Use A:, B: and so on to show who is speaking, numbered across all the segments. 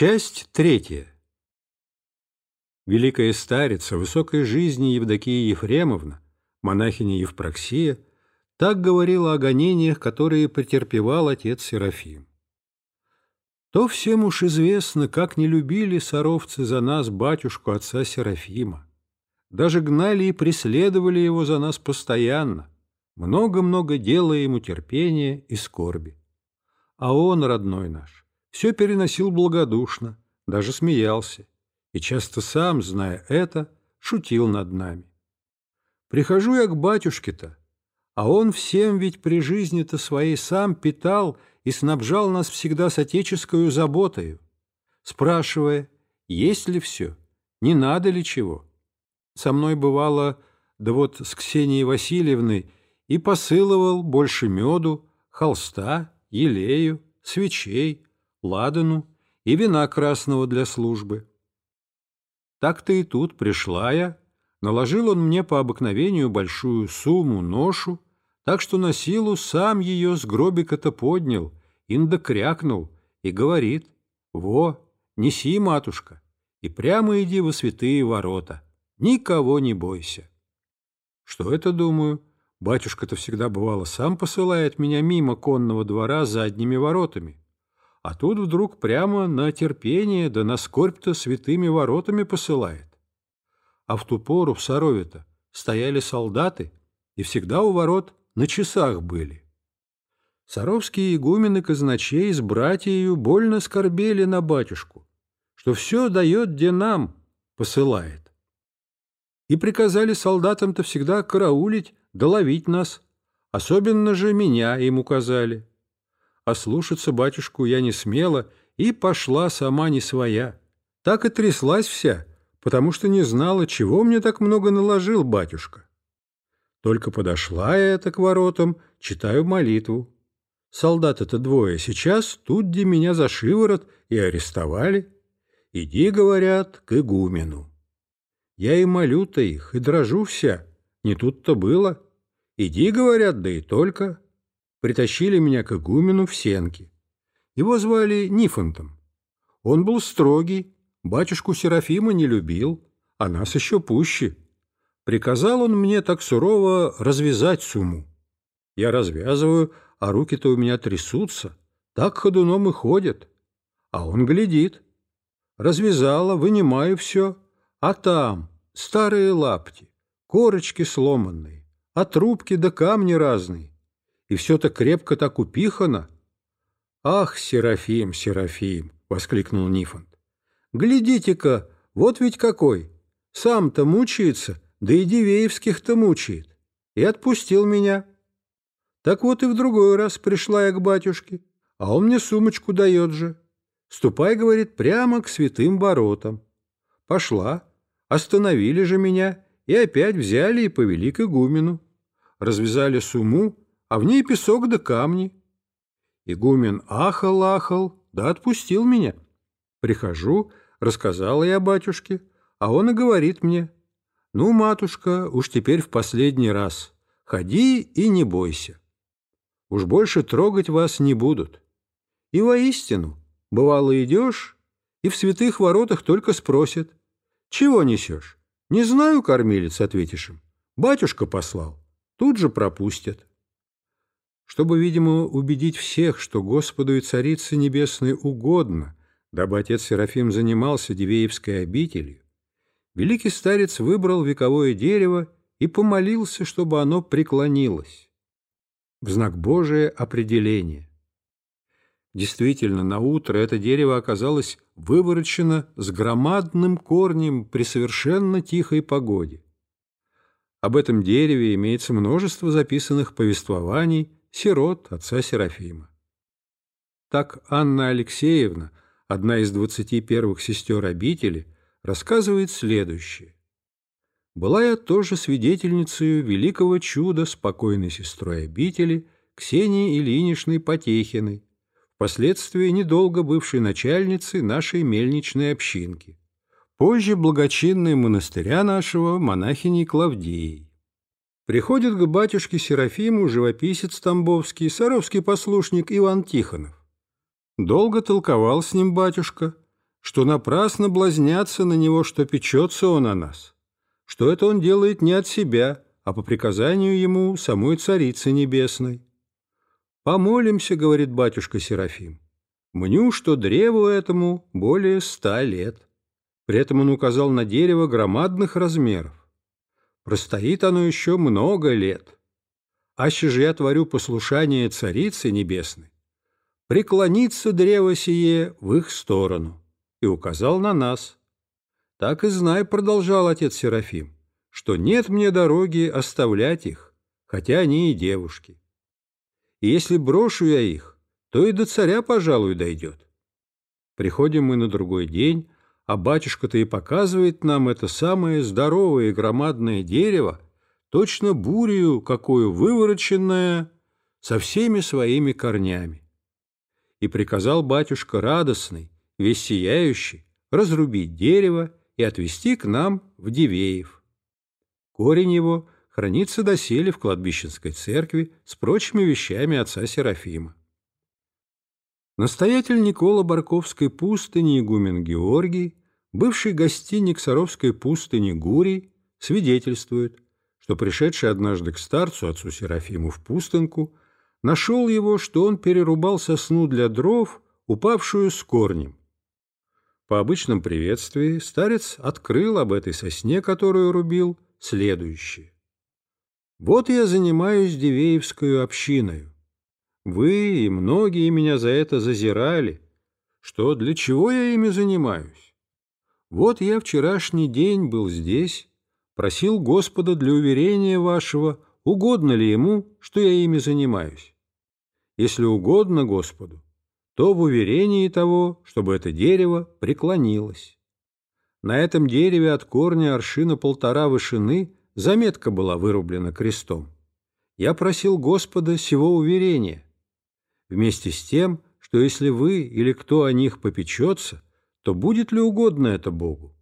A: Часть третья. Великая старица высокой жизни Евдокия Ефремовна, монахиня Евпроксия, так говорила о гонениях, которые претерпевал отец Серафим. То всем уж известно, как не любили саровцы за нас батюшку отца Серафима. Даже гнали и преследовали его за нас постоянно, много-много делая ему терпения и скорби. А он, родной наш, все переносил благодушно, даже смеялся, и часто сам, зная это, шутил над нами. Прихожу я к батюшке-то, а он всем ведь при жизни-то своей сам питал и снабжал нас всегда с отеческою заботою, спрашивая, есть ли все, не надо ли чего. Со мной бывало, да вот с Ксенией Васильевной, и посылывал больше меду, холста, елею, свечей, ладану и вина красного для службы. Так-то и тут пришла я, наложил он мне по обыкновению большую сумму, ношу, так что на силу сам ее с гробика-то поднял, инда крякнул и говорит, «Во, неси, матушка, и прямо иди во святые ворота, никого не бойся». Что это, думаю, батюшка-то всегда бывало сам посылает меня мимо конного двора задними воротами, а тут вдруг прямо на терпение да на скорбь-то святыми воротами посылает. А в ту пору в Сарове-то стояли солдаты, и всегда у ворот на часах были. Саровские игумены казначей с братьею больно скорбели на батюшку, что все дает, где нам посылает. И приказали солдатам-то всегда караулить, доловить нас, особенно же меня им указали а слушаться батюшку я не смела и пошла сама не своя. Так и тряслась вся, потому что не знала, чего мне так много наложил батюшка. Только подошла я это к воротам, читаю молитву. Солдаты-то двое сейчас тут, где меня за шиворот и арестовали. Иди, говорят, к игумену. Я и молю-то их, и дрожу вся, не тут-то было. Иди, говорят, да и только притащили меня к игумену в сенки. Его звали Нифонтом. Он был строгий, батюшку Серафима не любил, а нас еще пуще. Приказал он мне так сурово развязать сумму. Я развязываю, а руки-то у меня трясутся, так ходуном и ходят. А он глядит. Развязала, вынимаю все, а там старые лапти, корочки сломанные, а трубки да камни разные и все-то крепко так упихано. «Ах, Серафим, Серафим!» — воскликнул Нифонт. «Глядите-ка, вот ведь какой! Сам-то мучается, да и Дивеевских-то мучает. И отпустил меня. Так вот и в другой раз пришла я к батюшке, а он мне сумочку дает же. Ступай, говорит, прямо к святым воротам. Пошла, остановили же меня и опять взяли и повели к игумену. Развязали сумму, а в ней песок да камни. Игумен ахал-ахал, да отпустил меня. Прихожу, рассказала я батюшке, а он и говорит мне, «Ну, матушка, уж теперь в последний раз, ходи и не бойся. Уж больше трогать вас не будут. И воистину, бывало идешь, и в святых воротах только спросят, «Чего несешь?» «Не знаю, кормилец», — ответишь им. «Батюшка послал». Тут же пропустят чтобы, видимо, убедить всех, что Господу и Царице Небесной угодно, дабы отец Серафим занимался Дивеевской обителью, великий старец выбрал вековое дерево и помолился, чтобы оно преклонилось. В знак Божия определения. Действительно, на утро это дерево оказалось выворочено с громадным корнем при совершенно тихой погоде. Об этом дереве имеется множество записанных повествований сирот отца Серафима. Так Анна Алексеевна, одна из двадцати первых сестер обители, рассказывает следующее. «Была я тоже свидетельницей великого чуда спокойной сестрой обители Ксении Ильиничной Потехиной, впоследствии недолго бывшей начальницей нашей мельничной общинки, позже благочинной монастыря нашего монахиней Клавдией. Приходит к батюшке Серафиму живописец Тамбовский, саровский послушник Иван Тихонов. Долго толковал с ним батюшка, что напрасно блазнятся на него, что печется он о нас, что это он делает не от себя, а по приказанию ему самой Царицы Небесной. «Помолимся, — говорит батюшка Серафим, — мню, что древу этому более ста лет». При этом он указал на дерево громадных размеров. Простоит оно еще много лет. Аще же я творю послушание Царицы Небесной, преклонится древо сие в их сторону, и указал на нас. Так и знай, продолжал отец Серафим, что нет мне дороги оставлять их, хотя они и девушки. И если брошу я их, то и до царя, пожалуй, дойдет. Приходим мы на другой день, а батюшка-то и показывает нам это самое здоровое и громадное дерево, точно бурею, какую вывороченное, со всеми своими корнями и приказал батюшка радостный, весь сияющий, разрубить дерево и отвезти к нам в Дивеев. Корень его хранится доселе в кладбищенской церкви с прочими вещами отца Серафима. Настоятель Никола Барковской пустыни игумен Георгий, бывший гостиник Саровской пустыни Гурий, свидетельствует, что пришедший однажды к старцу отцу Серафиму в пустынку – нашел его, что он перерубал сосну для дров, упавшую с корнем. По обычном приветствии старец открыл об этой сосне, которую рубил, следующее. «Вот я занимаюсь Дивеевскую общиною. Вы и многие меня за это зазирали. Что, для чего я ими занимаюсь? Вот я вчерашний день был здесь, просил Господа для уверения вашего, угодно ли ему, что я ими занимаюсь. Если угодно Господу, то в уверении того, чтобы это дерево преклонилось. На этом дереве от корня аршина полтора вышины заметка была вырублена крестом. Я просил Господа сего уверения. Вместе с тем, что если вы или кто о них попечется, то будет ли угодно это Богу?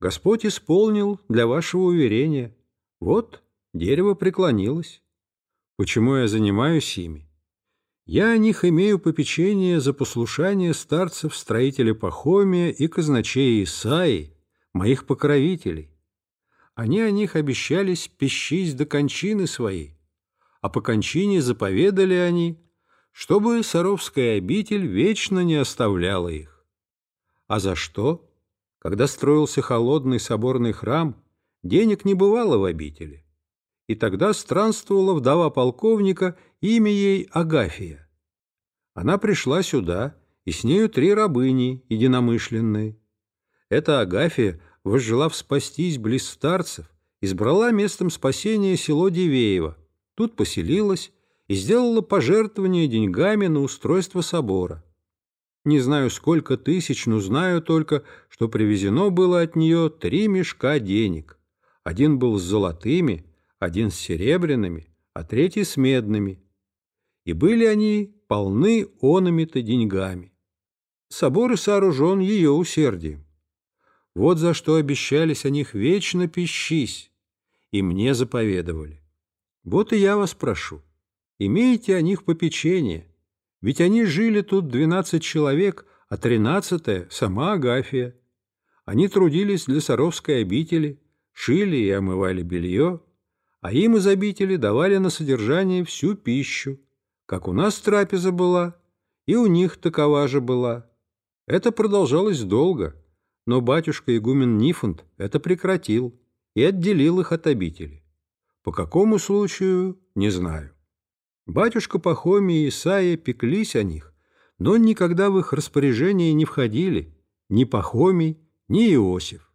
A: Господь исполнил для вашего уверения. Вот Дерево преклонилось. Почему я занимаюсь ими? Я о них имею попечение за послушание старцев строителя Пахомия и казначея Исаи, моих покровителей. Они о них обещались пищись до кончины своей, а по кончине заповедали они, чтобы Саровская обитель вечно не оставляла их. А за что? Когда строился холодный соборный храм, денег не бывало в обители и тогда странствовала вдова полковника, имя ей Агафия. Она пришла сюда, и с нею три рабыни, единомышленные. Эта Агафия, возжелав спастись близ старцев, избрала местом спасения село Дивеево, тут поселилась и сделала пожертвование деньгами на устройство собора. Не знаю, сколько тысяч, но знаю только, что привезено было от нее три мешка денег. Один был с золотыми, один с серебряными, а третий с медными. И были они полны онами-то деньгами. Собор и сооружен ее усердием. Вот за что обещались о них вечно пищись, и мне заповедовали. Вот и я вас прошу, имейте о них попечение, ведь они жили тут двенадцать человек, а тринадцатая — сама Агафия. Они трудились для Саровской обители, шили и омывали белье, а им из обители давали на содержание всю пищу, как у нас трапеза была, и у них такова же была. Это продолжалось долго, но батюшка игумен Нифонт это прекратил и отделил их от обители. По какому случаю, не знаю. Батюшка Пахомий и Исаия пеклись о них, но никогда в их распоряжение не входили ни Пахомий, ни Иосиф.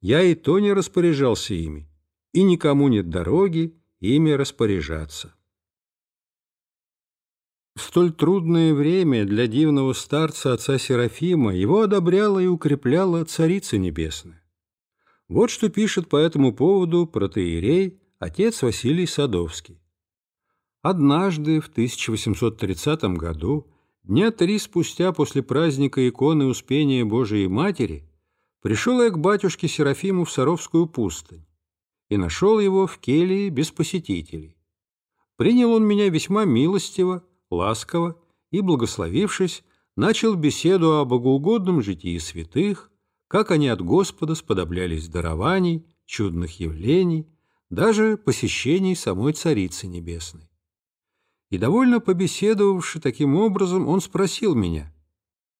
A: Я и то не распоряжался ими, и никому нет дороги ими распоряжаться. В столь трудное время для дивного старца отца Серафима его одобряла и укрепляла Царица Небесная. Вот что пишет по этому поводу протеерей отец Василий Садовский. Однажды, в 1830 году, дня три спустя после праздника иконы Успения Божией Матери, пришел я к батюшке Серафиму в Саровскую пустынь и нашел его в келье без посетителей. Принял он меня весьма милостиво, ласково и, благословившись, начал беседу о богоугодном житии святых, как они от Господа сподоблялись дарований, чудных явлений, даже посещений самой Царицы Небесной. И довольно побеседовавши таким образом, он спросил меня,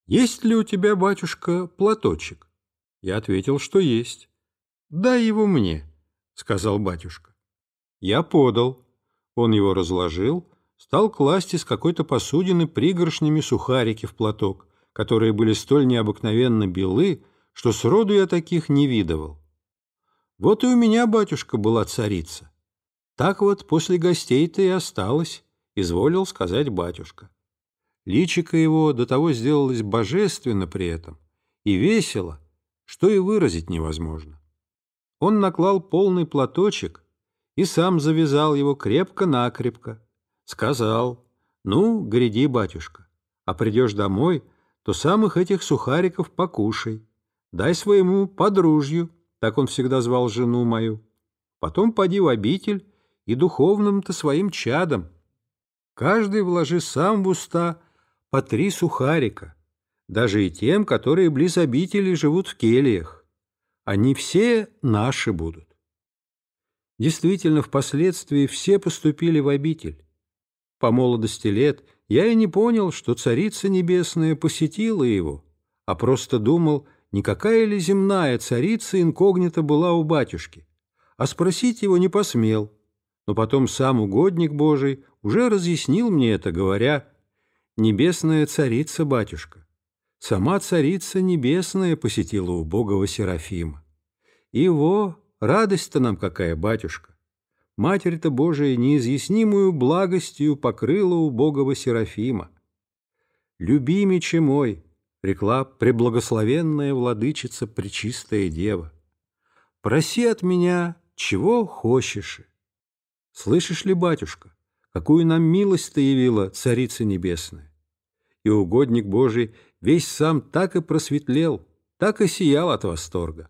A: «Есть ли у тебя, батюшка, платочек?» Я ответил, что есть. «Дай его мне», — сказал батюшка. Я подал. Он его разложил, стал класть из какой-то посудины пригоршнями сухарики в платок, которые были столь необыкновенно белы, что сроду я таких не видывал. Вот и у меня, батюшка, была царица. Так вот после гостей-то и осталось, изволил сказать батюшка. Личико его до того сделалось божественно при этом и весело, что и выразить невозможно. Он наклал полный платочек и сам завязал его крепко-накрепко. Сказал, ну, гряди, батюшка, а придешь домой, то самых этих сухариков покушай, дай своему подружью, так он всегда звал жену мою. Потом поди в обитель и духовным-то своим чадом. Каждый вложи сам в уста по три сухарика, даже и тем, которые близ обители живут в кельях. Они все наши будут. Действительно, впоследствии все поступили в обитель. По молодости лет я и не понял, что Царица Небесная посетила его, а просто думал – никакая ли земная царица инкогнито была у батюшки, а спросить его не посмел. Но потом сам угодник Божий уже разъяснил мне это, говоря, «Небесная царица, батюшка, сама царица небесная посетила убогого Серафима. Его, радость-то нам какая, батюшка! Матерь-то Божия неизъяснимую благостью покрыла убогого Серафима. Любимиче мой, рекла преблагословенная владычица Пречистая Дева. «Проси от меня, чего хочешь». Слышишь ли, батюшка, какую нам милость-то явила Царица Небесная? И угодник Божий весь сам так и просветлел, так и сиял от восторга.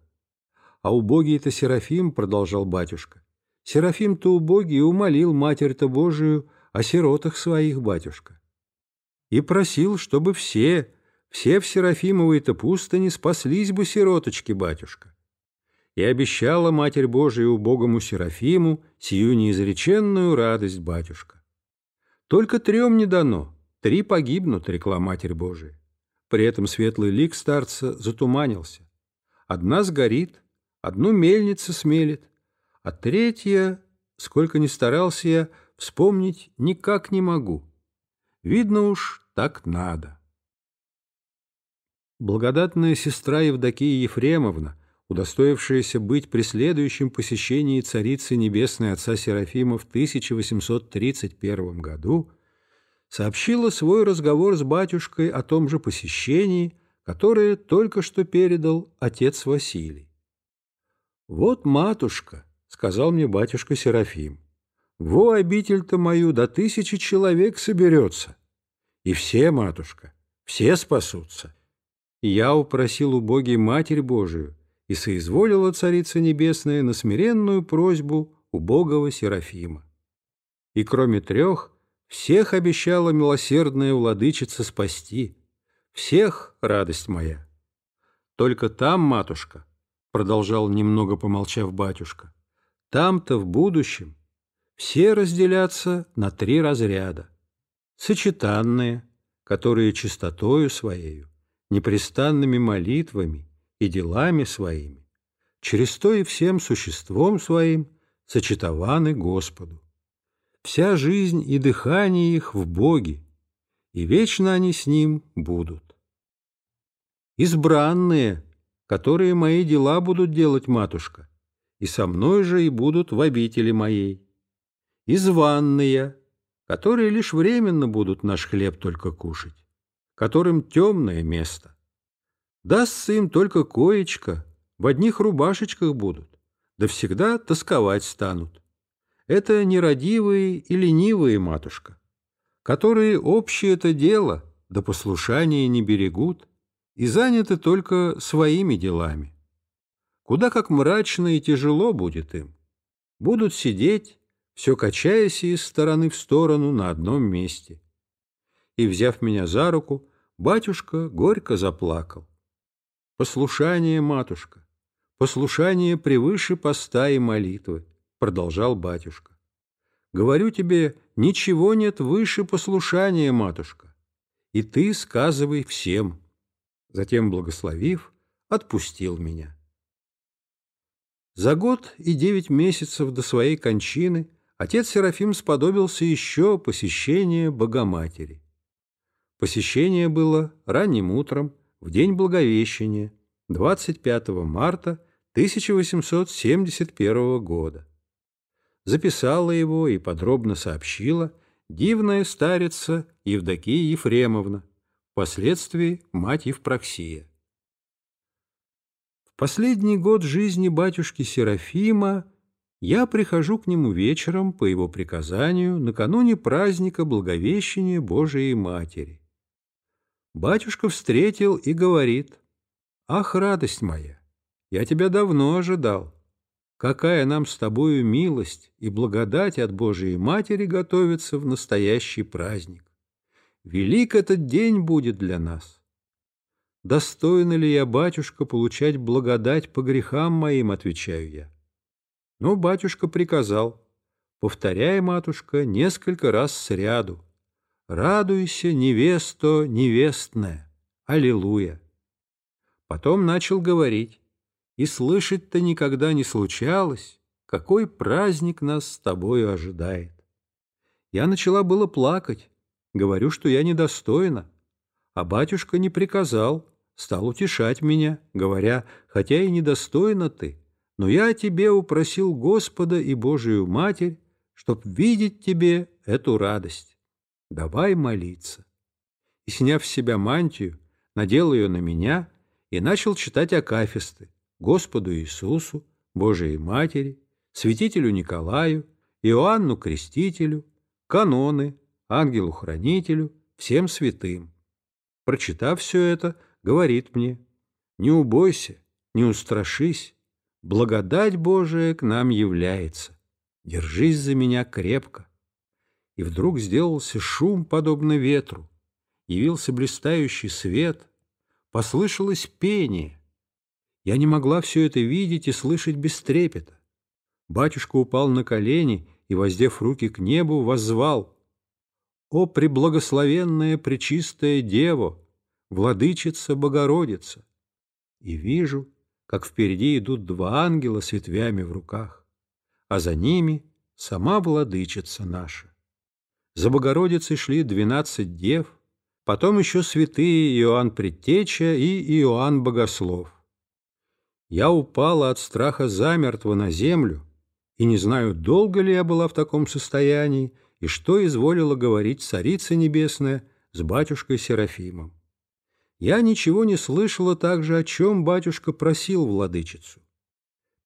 A: А убогий-то Серафим, продолжал батюшка, Серафим-то убогий умолил Матерь-то Божию о сиротах своих, батюшка. И просил, чтобы все, все в Серафимовой-то пустыне спаслись бы сироточки, батюшка. И обещала Матерь Божия убогому Серафиму сию неизреченную радость, батюшка. Только трем не дано, три погибнут, рекла Матерь Божия. При этом светлый лик старца затуманился. Одна сгорит, одну мельница смелит, а третья, сколько ни старался я, вспомнить никак не могу. Видно уж, так надо. Благодатная сестра Евдокия Ефремовна, удостоившаяся быть при следующем посещении Царицы Небесной Отца Серафима в 1831 году, сообщила свой разговор с батюшкой о том же посещении, которое только что передал отец Василий. «Вот, матушка», — сказал мне батюшка Серафим, — «во обитель-то мою до тысячи человек соберется, и все, матушка, все спасутся» я упросил у Боги Матерь Божию, и соизволила Царица Небесная на смиренную просьбу убогого Серафима. И кроме трех, всех обещала милосердная владычица спасти, всех, радость моя. Только там, матушка, продолжал немного помолчав батюшка, там-то в будущем все разделятся на три разряда. Сочетанные, которые чистотою своею, непрестанными молитвами и делами своими, через то и всем существом своим сочетованы Господу. Вся жизнь и дыхание их в Боге, и вечно они с Ним будут. Избранные, которые мои дела будут делать, матушка, и со мной же и будут в обители моей. Изванные, которые лишь временно будут наш хлеб только кушать которым темное место. Дастся им только коечка, в одних рубашечках будут, да всегда тосковать станут. Это нерадивые и ленивые, матушка, которые общее это дело до послушания не берегут и заняты только своими делами. Куда как мрачно и тяжело будет им. Будут сидеть, все качаясь из стороны в сторону на одном месте. И, взяв меня за руку, батюшка горько заплакал. «Послушание, матушка, послушание превыше поста и молитвы», — продолжал батюшка. «Говорю тебе, ничего нет выше послушания, матушка, и ты сказывай всем». Затем, благословив, отпустил меня. За год и девять месяцев до своей кончины отец Серафим сподобился еще посещение Богоматери. Посещение было ранним утром, в день Благовещения, 25 марта 1871 года. Записала его и подробно сообщила дивная старица Евдокия Ефремовна, впоследствии мать Евпроксия. В последний год жизни батюшки Серафима я прихожу к нему вечером по его приказанию накануне праздника Благовещения Божией Матери. Батюшка встретил и говорит, «Ах, радость моя, я тебя давно ожидал. Какая нам с тобою милость и благодать от Божией Матери готовится в настоящий праздник. Велик этот день будет для нас. Достойна ли я, батюшка, получать благодать по грехам моим, отвечаю я. Но батюшка приказал, повторяй, матушка, несколько раз сряду. Радуйся, невесто невестная, аллилуйя. Потом начал говорить, и слышать-то никогда не случалось, какой праздник нас с тобою ожидает. Я начала было плакать, говорю, что я недостойна, а батюшка не приказал, стал утешать меня, говоря, хотя и недостойна ты, но я тебе упросил Господа и Божию Матерь, чтоб видеть тебе эту радость давай молиться. И, сняв с себя мантию, надел ее на меня и начал читать акафисты Господу Иисусу, Божией Матери, святителю Николаю, Иоанну Крестителю, каноны, ангелу-хранителю, всем святым. Прочитав все это, говорит мне, «Не убойся, не устрашись, благодать Божия к нам является. Держись за меня крепко, и вдруг сделался шум, подобно ветру. Явился блистающий свет, послышалось пение. Я не могла все это видеть и слышать без трепета. Батюшка упал на колени и, воздев руки к небу, воззвал «О, преблагословенная пречистая Дева, владычица Богородица!» И вижу, как впереди идут два ангела с ветвями в руках, а за ними сама владычица наша. За Богородицей шли двенадцать дев, потом еще святые Иоанн Предтеча и Иоанн Богослов. Я упала от страха замертво на землю, и не знаю, долго ли я была в таком состоянии, и что изволила говорить Царица Небесная с батюшкой Серафимом. Я ничего не слышала также, о чем батюшка просил владычицу.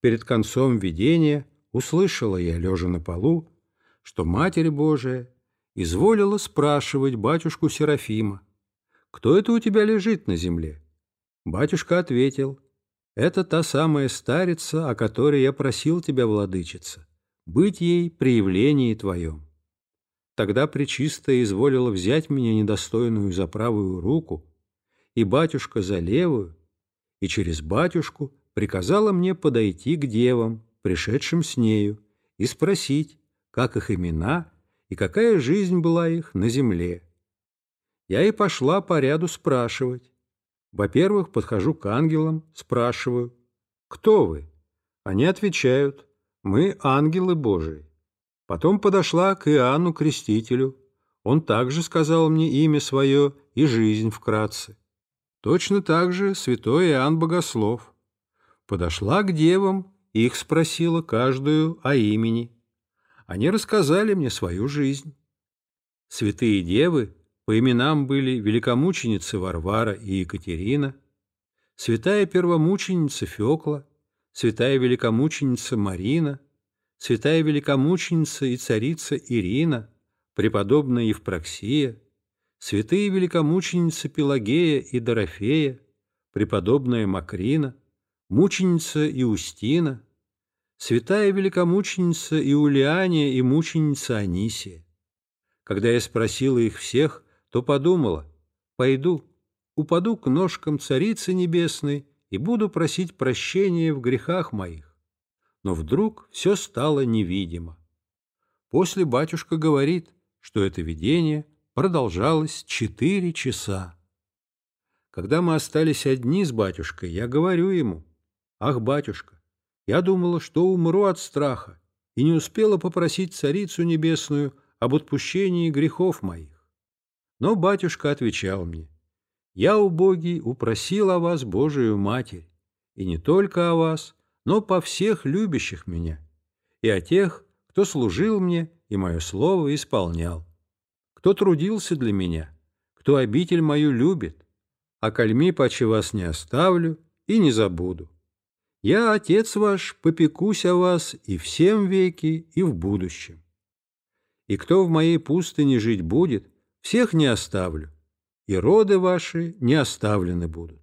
A: Перед концом видения услышала я, лежа на полу, что Матерь Божия изволила спрашивать батюшку Серафима, «Кто это у тебя лежит на земле?» Батюшка ответил, «Это та самая старица, о которой я просил тебя, владычица, быть ей при явлении твоем». Тогда Пречистая изволила взять меня недостойную за правую руку, и батюшка за левую, и через батюшку приказала мне подойти к девам, пришедшим с нею, и спросить, как их имена и какая жизнь была их на земле. Я и пошла по ряду спрашивать. Во-первых, подхожу к ангелам, спрашиваю, «Кто вы?» Они отвечают, «Мы ангелы Божии». Потом подошла к Иоанну Крестителю. Он также сказал мне имя свое и жизнь вкратце. Точно так же святой Иоанн Богослов. Подошла к девам и их спросила каждую о имени. Они рассказали мне свою жизнь. Святые девы по именам были великомученицы Варвара и Екатерина, святая первомученица Фекла, святая великомученица Марина, святая великомученица и царица Ирина, преподобная Евпроксия, святые великомученицы Пелагея и Дорофея, преподобная Макрина, мученица Иустина, святая великомученица Иулиания и мученица Анисия. Когда я спросила их всех, то подумала, пойду, упаду к ножкам Царицы Небесной и буду просить прощения в грехах моих. Но вдруг все стало невидимо. После батюшка говорит, что это видение продолжалось четыре часа. Когда мы остались одни с батюшкой, я говорю ему, «Ах, батюшка, я думала, что умру от страха, и не успела попросить Царицу Небесную об отпущении грехов моих». Но батюшка отвечал мне, «Я, убогий, упросил о вас Божию Матерь, и не только о вас, но по всех любящих меня, и о тех, кто служил мне и мое слово исполнял, кто трудился для меня, кто обитель мою любит, а кальми паче вас не оставлю и не забуду. Я, Отец ваш, попекусь о вас и всем веке, и в будущем. И кто в моей пустыне жить будет, всех не оставлю, и роды ваши не оставлены будут.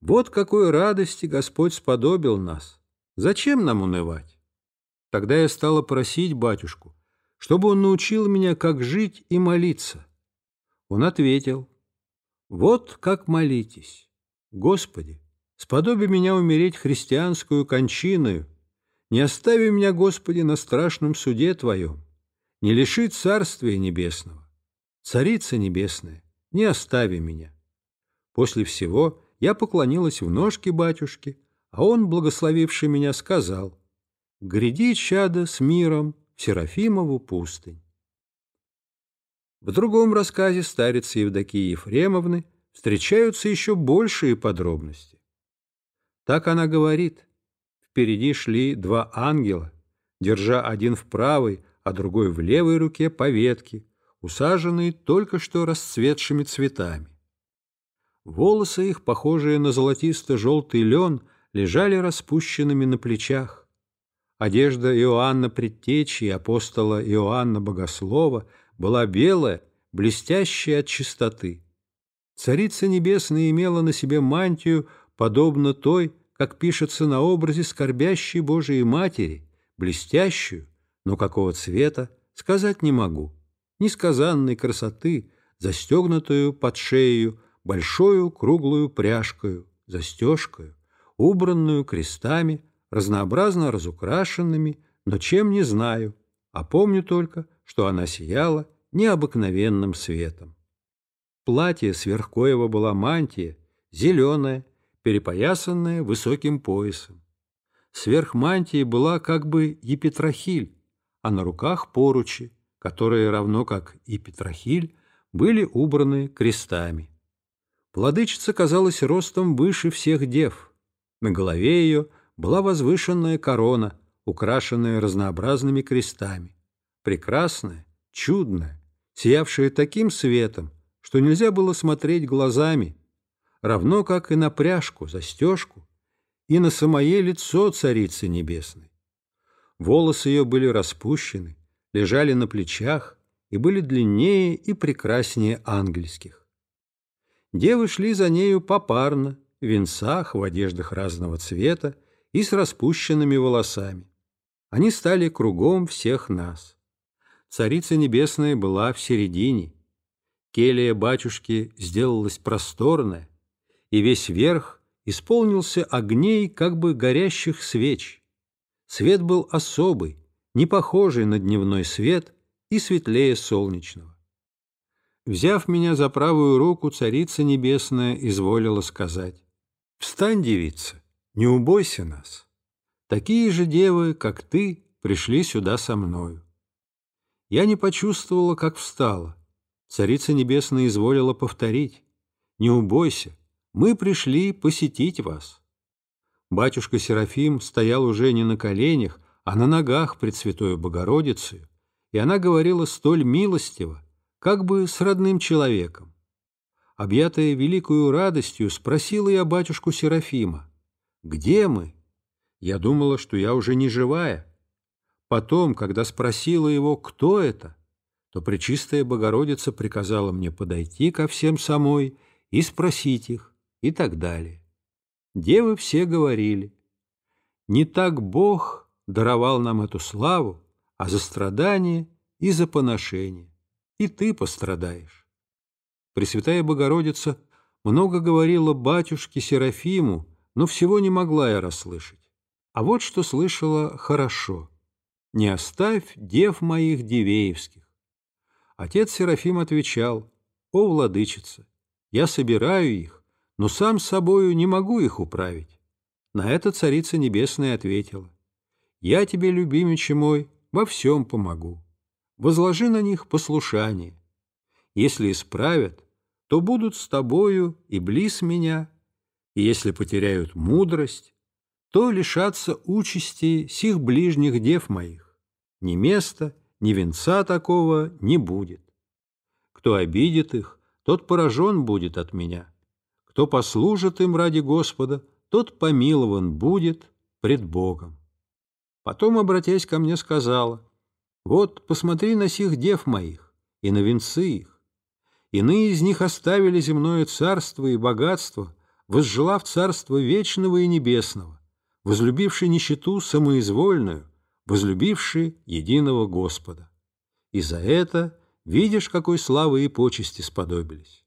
A: Вот какой радости Господь сподобил нас. Зачем нам унывать? Тогда я стала просить батюшку, чтобы он научил меня, как жить и молиться. Он ответил, вот как молитесь. Господи, сподоби меня умереть христианскую кончиною, не остави меня, Господи, на страшном суде Твоем, не лиши Царствия Небесного. Царица Небесная, не остави меня. После всего я поклонилась в ножки батюшки, а он, благословивший меня, сказал, «Гряди, чада, с миром в Серафимову пустынь». В другом рассказе старицы Евдокии Ефремовны встречаются еще большие подробности. Так она говорит, впереди шли два ангела, держа один в правой, а другой в левой руке по ветке, усаженные только что расцветшими цветами. Волосы их, похожие на золотисто-желтый лен, лежали распущенными на плечах. Одежда Иоанна Предтечи и апостола Иоанна Богослова – была белая, блестящая от чистоты. Царица Небесная имела на себе мантию, подобно той, как пишется на образе скорбящей Божией Матери, блестящую, но какого цвета, сказать не могу, несказанной красоты, застегнутую под шею, большую круглую пряжкою, застежкою, убранную крестами, разнообразно разукрашенными, но чем не знаю, а помню только, что она сияла необыкновенным светом. Платье сверхкоева была мантия, зеленая, перепоясанная высоким поясом. Сверх мантии была как бы епитрахиль, а на руках поручи, которые, равно как и петрахиль, были убраны крестами. Владычица казалась ростом выше всех дев. На голове ее была возвышенная корона, украшенная разнообразными крестами прекрасная, чудная, сиявшая таким светом, что нельзя было смотреть глазами, равно как и на пряжку, застежку, и на самое лицо Царицы Небесной. Волосы ее были распущены, лежали на плечах и были длиннее и прекраснее ангельских. Девы шли за нею попарно, в венцах, в одеждах разного цвета и с распущенными волосами. Они стали кругом всех нас. Царица Небесная была в середине. Келия батюшки сделалась просторная, и весь верх исполнился огней как бы горящих свеч. Свет был особый, не похожий на дневной свет и светлее солнечного. Взяв меня за правую руку, Царица Небесная изволила сказать, «Встань, девица, не убойся нас. Такие же девы, как ты, пришли сюда со мною. Я не почувствовала, как встала. Царица Небесная изволила повторить. «Не убойся, мы пришли посетить вас». Батюшка Серафим стоял уже не на коленях, а на ногах пред Святою Богородицей, и она говорила столь милостиво, как бы с родным человеком. Объятая великою радостью, спросила я батюшку Серафима, «Где мы?» Я думала, что я уже не живая, Потом, когда спросила его, кто это, то Пречистая Богородица приказала мне подойти ко всем самой и спросить их, и так далее. Девы все говорили, не так Бог даровал нам эту славу, а за страдание и за поношение, и ты пострадаешь. Пресвятая Богородица много говорила батюшке Серафиму, но всего не могла я расслышать. А вот что слышала хорошо. «Не оставь дев моих дивеевских». Отец Серафим отвечал, «О, владычица, я собираю их, но сам собою не могу их управить». На это Царица Небесная ответила, «Я тебе, любимичи мой, во всем помогу. Возложи на них послушание. Если исправят, то будут с тобою и близ меня, и если потеряют мудрость, то лишатся участи сих ближних дев моих. Ни места, ни венца такого не будет. Кто обидит их, тот поражен будет от меня. Кто послужит им ради Господа, тот помилован будет пред Богом. Потом, обратясь ко мне, сказала, «Вот, посмотри на сих дев моих и на венцы их. Иные из них оставили земное царство и богатство, возжелав царство вечного и небесного, возлюбивший нищету самоизвольную, возлюбивший единого Господа. И за это видишь, какой славы и почести сподобились.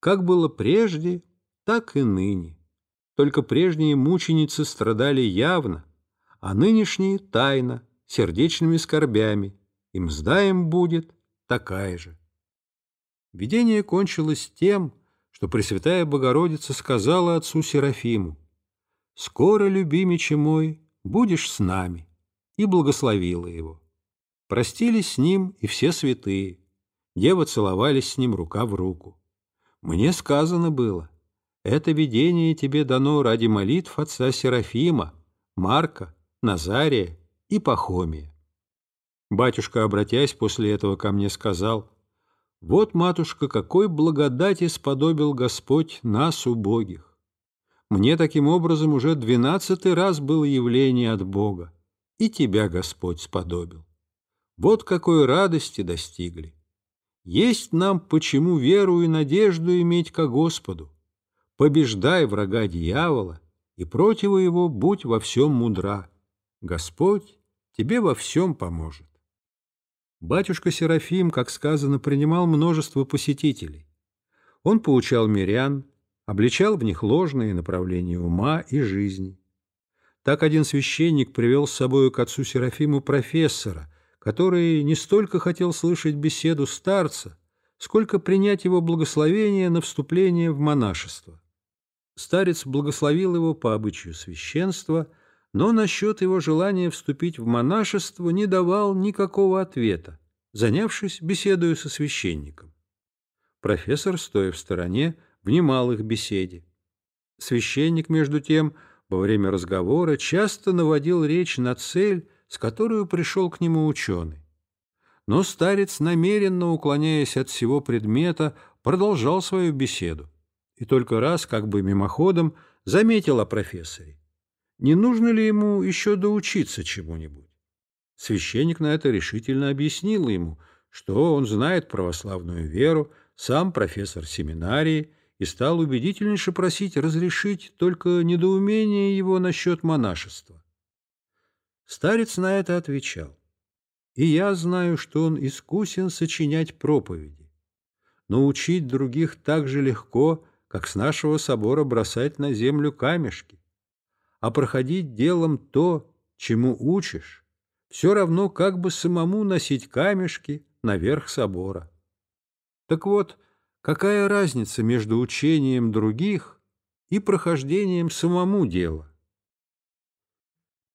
A: Как было прежде, так и ныне. Только прежние мученицы страдали явно, а нынешние — тайно, сердечными скорбями, и мзда им будет такая же. Видение кончилось тем, что Пресвятая Богородица сказала отцу Серафиму, «Скоро, любимиче мой, будешь с нами», и благословила его. Простились с ним и все святые. Девы целовались с ним рука в руку. Мне сказано было, это видение тебе дано ради молитв отца Серафима, Марка, Назария и Пахомия. Батюшка, обратясь после этого ко мне, сказал, «Вот, матушка, какой благодати сподобил Господь нас, убогих! Мне таким образом уже двенадцатый раз было явление от Бога, и тебя Господь сподобил. Вот какой радости достигли! Есть нам почему веру и надежду иметь ко Господу. Побеждай врага дьявола, и против его будь во всем мудра. Господь тебе во всем поможет. Батюшка Серафим, как сказано, принимал множество посетителей. Он поучал мирян, обличал в них ложные направления ума и жизни. Так один священник привел с собой к отцу Серафиму профессора, который не столько хотел слышать беседу старца, сколько принять его благословение на вступление в монашество. Старец благословил его по обычаю священства, но насчет его желания вступить в монашество не давал никакого ответа, занявшись беседою со священником. Профессор, стоя в стороне, внимал их беседе. Священник, между тем, во время разговора часто наводил речь на цель, с которой пришел к нему ученый. Но старец, намеренно уклоняясь от всего предмета, продолжал свою беседу и только раз, как бы мимоходом, заметил о профессоре. Не нужно ли ему еще доучиться чему-нибудь? Священник на это решительно объяснил ему, что он знает православную веру, сам профессор семинарии, и стал убедительнейше просить разрешить только недоумение его насчет монашества. Старец на это отвечал. «И я знаю, что он искусен сочинять проповеди. Но учить других так же легко, как с нашего собора бросать на землю камешки. А проходить делом то, чему учишь, все равно как бы самому носить камешки наверх собора. Так вот, Какая разница между учением других и прохождением самому дела?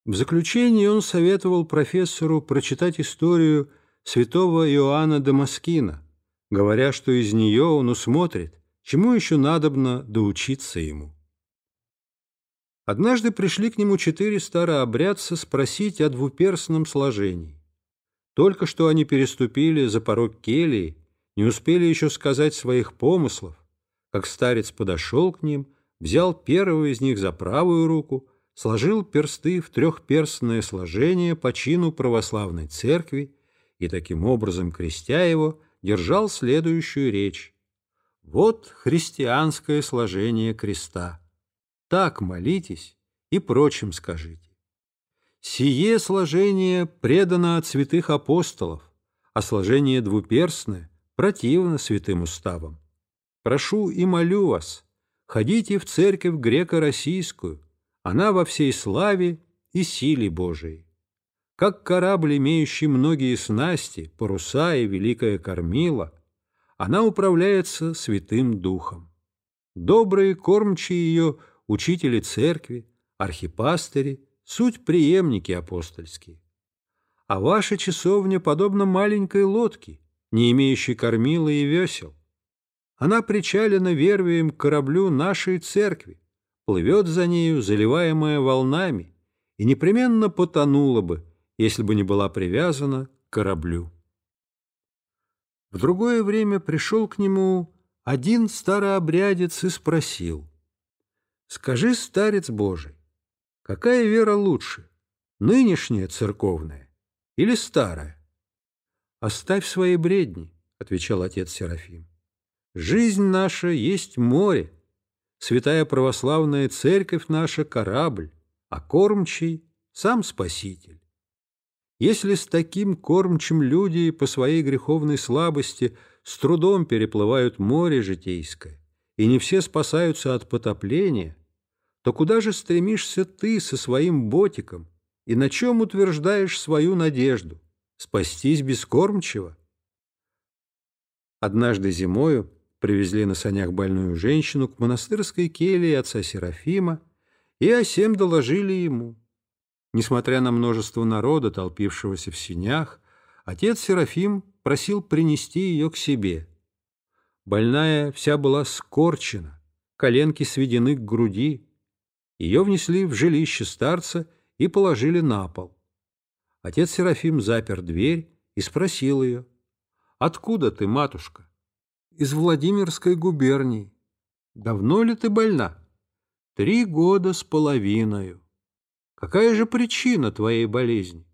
A: В заключение он советовал профессору прочитать историю святого Иоанна Дамаскина, говоря, что из нее он усмотрит, чему еще надобно доучиться ему. Однажды пришли к нему четыре старообрядца спросить о двуперстном сложении. Только что они переступили за порог келии, не успели еще сказать своих помыслов, как старец подошел к ним, взял первого из них за правую руку, сложил персты в трехперстное сложение по чину православной церкви и, таким образом, крестя его, держал следующую речь. Вот христианское сложение креста. Так молитесь и прочим скажите. Сие сложение предано от святых апостолов, а сложение двуперстное противно святым уставам. прошу и молю вас, ходите в церковь греко-российскую, она во всей славе и силе Божией. Как корабль, имеющий многие снасти, паруса и великое кормило, она управляется Святым Духом. Добрые кормчие ее учители церкви, архипастыри, суть преемники апостольские. А ваша часовня подобна маленькой лодке, не имеющей кормила и весел. Она причалена вервием к кораблю нашей церкви, плывет за нею, заливаемая волнами, и непременно потонула бы, если бы не была привязана к кораблю. В другое время пришел к нему один старообрядец и спросил, «Скажи, старец Божий, какая вера лучше, нынешняя церковная или старая?» «Оставь свои бредни», — отвечал отец Серафим. «Жизнь наша есть море, святая православная церковь наша — корабль, а кормчий — сам Спаситель. Если с таким кормчим люди по своей греховной слабости с трудом переплывают море житейское, и не все спасаются от потопления, то куда же стремишься ты со своим ботиком и на чем утверждаешь свою надежду? Спастись без кормчего? Однажды зимою привезли на санях больную женщину к монастырской келье отца Серафима и о сем доложили ему. Несмотря на множество народа, толпившегося в синях, отец Серафим просил принести ее к себе. Больная вся была скорчена, коленки сведены к груди. Ее внесли в жилище старца и положили на пол. Отец Серафим запер дверь и спросил ее, «Откуда ты, матушка?» «Из Владимирской губернии». «Давно ли ты больна?» «Три года с половиной». Какая же причина твоей болезни?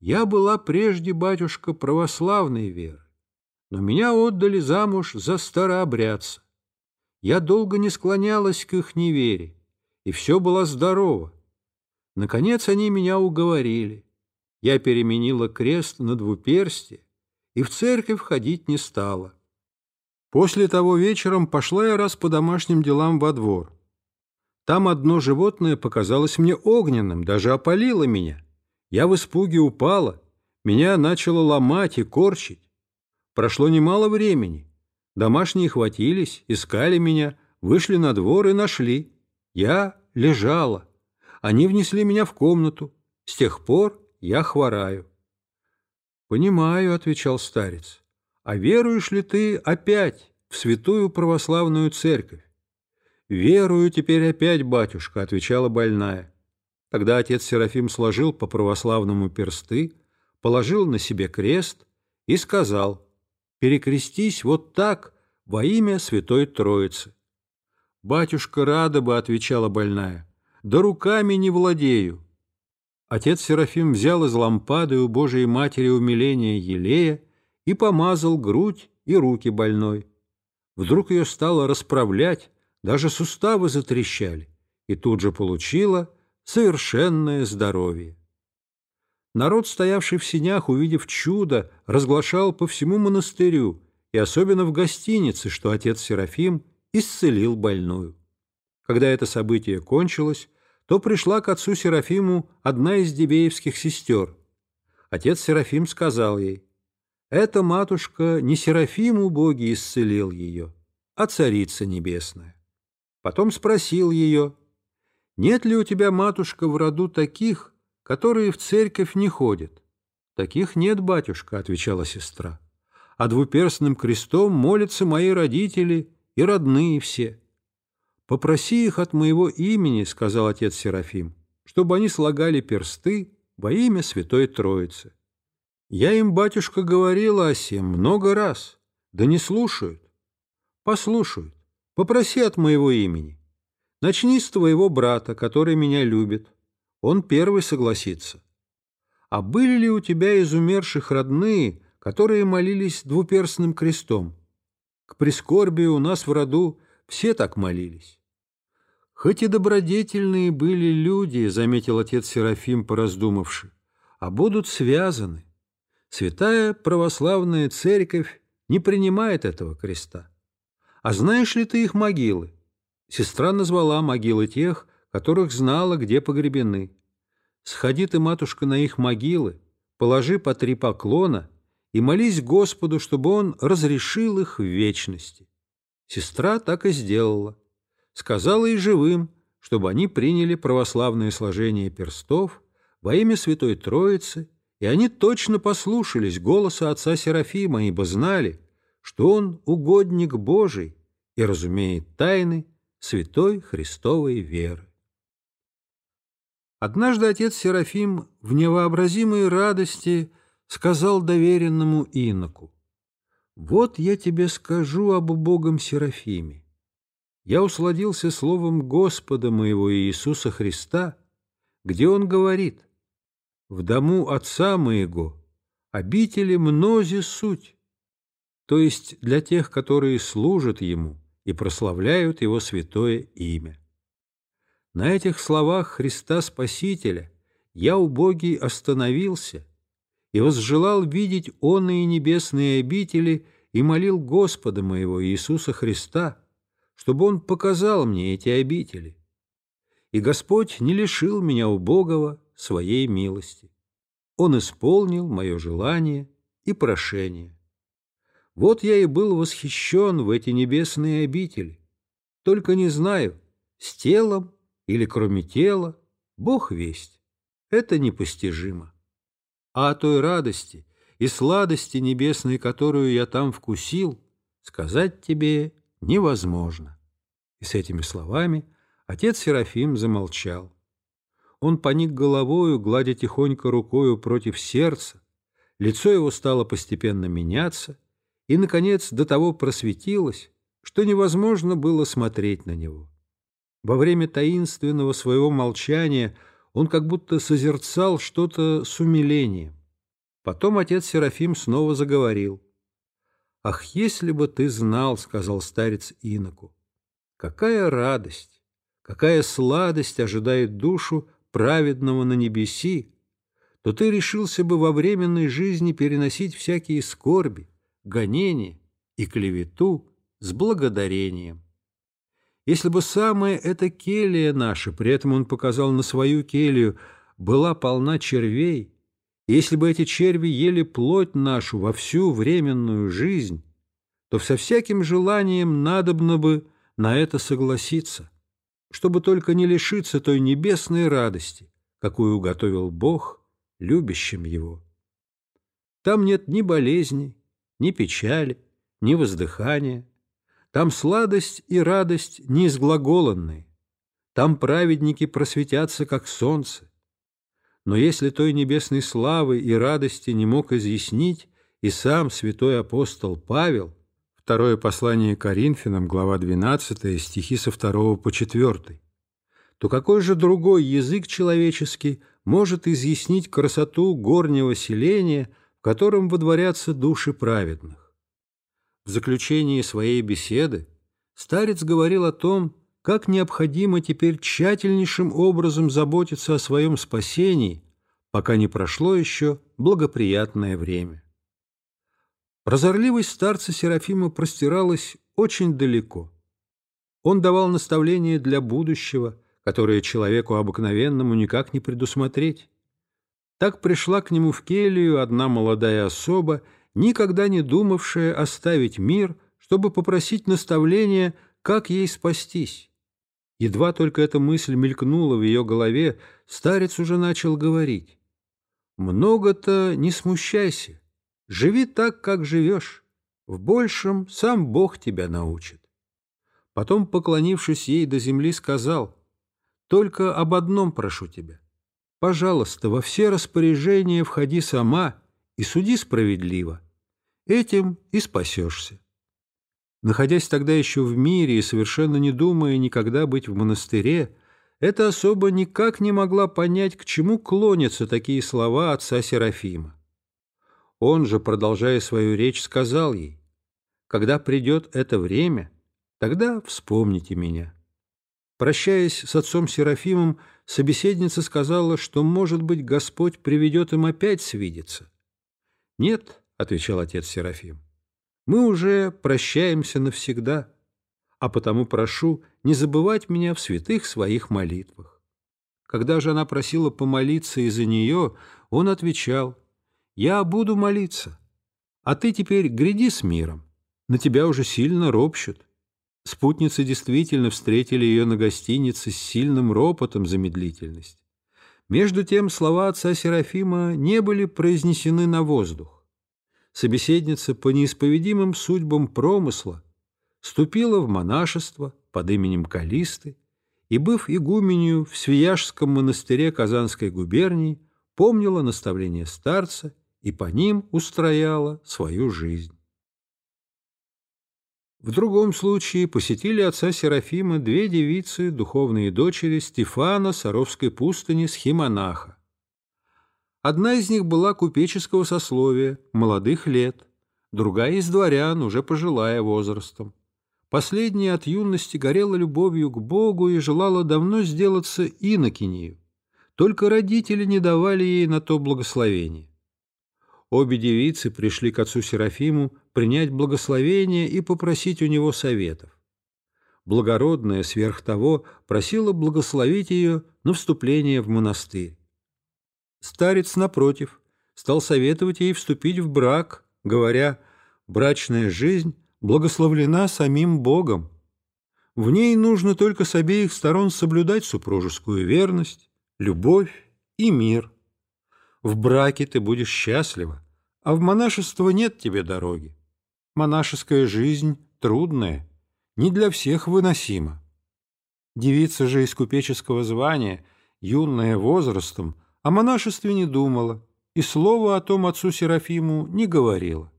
A: Я была прежде, батюшка, православной веры, но меня отдали замуж за старообрядца. Я долго не склонялась к их невере, и все было здорово. Наконец они меня уговорили. Я переменила крест на двуперстие и в церковь ходить не стала. После того вечером пошла я раз по домашним делам во двор. Там одно животное показалось мне огненным, даже опалило меня. Я в испуге упала, меня начало ломать и корчить. Прошло немало времени. Домашние хватились, искали меня, вышли на двор и нашли. Я лежала. Они внесли меня в комнату. С тех пор я хвораю. «Понимаю», — отвечал старец. «А веруешь ли ты опять в святую православную церковь?» «Верую теперь опять, батюшка», — отвечала больная. Тогда отец Серафим сложил по православному персты, положил на себе крест и сказал, «Перекрестись вот так во имя Святой Троицы». «Батюшка, рада бы», — отвечала больная, «да руками не владею». Отец Серафим взял из лампады у Божией Матери умиления елея и помазал грудь и руки больной. Вдруг ее стало расправлять, даже суставы затрещали, и тут же получила совершенное здоровье. Народ, стоявший в синях, увидев чудо, разглашал по всему монастырю и особенно в гостинице, что отец Серафим исцелил больную. Когда это событие кончилось, то пришла к отцу Серафиму одна из дебеевских сестер. Отец Серафим сказал ей, «Эта матушка не Серафим убогий исцелил ее, а Царица Небесная». Потом спросил ее, «Нет ли у тебя, матушка, в роду таких, которые в церковь не ходят?» «Таких нет, батюшка», — отвечала сестра. «А двуперстным крестом молятся мои родители и родные все». «Попроси их от моего имени», — сказал отец Серафим, «чтобы они слагали персты во имя Святой Троицы». «Я им, батюшка, говорила о сем много раз, да не слушают». «Послушают. Попроси от моего имени. Начни с твоего брата, который меня любит. Он первый согласится. А были ли у тебя из умерших родные, которые молились двуперстным крестом? К прискорбию у нас в роду все так молились. Хоть и добродетельные были люди, заметил отец Серафим, пораздумавши, а будут связаны. Святая православная церковь не принимает этого креста. а знаешь ли ты их могилы? Сестра назвала могилы тех, которых знала, где погребены. Сходи ты, матушка, на их могилы, положи по три поклона и молись Господу, чтобы Он разрешил их в вечности. Сестра так и сделала. Сказала и живым, чтобы они приняли православное сложение перстов во имя Святой Троицы, и они точно послушались голоса отца Серафима, ибо знали, что он угодник Божий и разумеет тайны святой Христовой веры. Однажды отец Серафим в невообразимой радости сказал доверенному иноку, «Вот я тебе скажу об убогом Серафиме. Я усладился словом Господа моего Иисуса Христа, где Он говорит, «В дому Отца моего обители мнози суть, то есть для тех, которые служат Ему и прославляют Его святое имя». На этих словах Христа Спасителя я, убогий, остановился и возжелал видеть оные небесные обители и молил Господа моего Иисуса Христа, чтобы Он показал мне эти обители. И Господь не лишил меня убогого своей милости. Он исполнил мое желание и прошение. Вот я и был восхищен в эти небесные обители, только не знаю, с телом или кроме тела, Бог весть. Это непостижимо. А о той радости и сладости небесной, которую я там вкусил, сказать тебе невозможно. И с этими словами отец Серафим замолчал. Он поник головою, гладя тихонько рукою против сердца, лицо его стало постепенно меняться, и, наконец, до того просветилось, что невозможно было смотреть на него. Во время таинственного своего молчания он как будто созерцал что-то с умилением. Потом отец Серафим снова заговорил. «Ах, если бы ты знал, — сказал старец иноку, — какая радость, какая сладость ожидает душу праведного на небеси, то ты решился бы во временной жизни переносить всякие скорби, гонения и клевету с благодарением. Если бы самая эта келья наша, при этом он показал на свою келью, была полна червей, если бы эти черви ели плоть нашу во всю временную жизнь, то со всяким желанием надобно бы на это согласиться, чтобы только не лишиться той небесной радости, какую уготовил Бог любящим Его. Там нет ни болезней, ни печали, ни воздыхания, там сладость и радость неизглаголанные, там праведники просветятся, как солнце, но если той небесной славы и радости не мог изъяснить и сам святой апостол Павел, второе послание Коринфянам, глава 12, стихи со 2 по 4, то какой же другой язык человеческий может изъяснить красоту горнего селения, в котором водворятся души праведных? В заключении своей беседы старец говорил о том, как необходимо теперь тщательнейшим образом заботиться о своем спасении, пока не прошло еще благоприятное время. Прозорливость старца Серафима простиралась очень далеко. Он давал наставления для будущего, которые человеку обыкновенному никак не предусмотреть. Так пришла к нему в келью одна молодая особа, никогда не думавшая оставить мир, чтобы попросить наставления, как ей спастись. Едва только эта мысль мелькнула в ее голове, старец уже начал говорить. «Много-то не смущайся, живи так, как живешь, в большем сам Бог тебя научит». Потом, поклонившись ей до земли, сказал, «Только об одном прошу тебя. Пожалуйста, во все распоряжения входи сама и суди справедливо. Этим и спасешься». Находясь тогда еще в мире и совершенно не думая никогда быть в монастыре, эта особа никак не могла понять, к чему клонятся такие слова отца Серафима. Он же, продолжая свою речь, сказал ей, «Когда придет это время, тогда вспомните меня». Прощаясь с отцом Серафимом, собеседница сказала, что, может быть, Господь приведет им опять свидеться. «Нет», — отвечал отец Серафим, мы уже прощаемся навсегда. а потому прошу не забывать меня в святых своих молитвах. Когда же она просила помолиться из-за нее, он отвечал, «Я буду молиться, а ты теперь гряди с миром, на тебя уже сильно ропщут». Спутницы действительно встретили ее на гостинице с сильным ропотом за медлительность. Между тем слова отца Серафима не были произнесены на воздух. Собеседница по неисповедимым судьбам промысла ступила в монашество под именем Калисты и, быв игуменью в Свияжском монастыре Казанской губернии, помнила наставления старца и по ним устрояла свою жизнь. В другом случае посетили отца Серафима две девицы, духовные дочери Стефана Саровской пустыни Схимонаха. Одна из них была купеческого сословия, молодых лет, другая из дворян, уже пожилая возрастом. Последняя от юности горела любовью к Богу и желала давно сделаться инокинею. Только родители не давали ей на то благословение. Обе девицы пришли к отцу Серафиму принять благословение и попросить у него советов. Благородная, сверх того, просила благословить ее на вступление в монастырь. Старец, напротив, стал советовать ей вступить в брак, говоря, «Брачная жизнь благословлена самим Богом. В ней нужно только с обеих сторон соблюдать супружескую верность, любовь и мир» в браке ты будешь счастлива, а в монашество нет тебе дороги. Монашеская жизнь трудная, не для всех выносима. Девица же из купеческого звания, юная возрастом, о монашестве не думала и слова о том отцу Серафиму не говорила.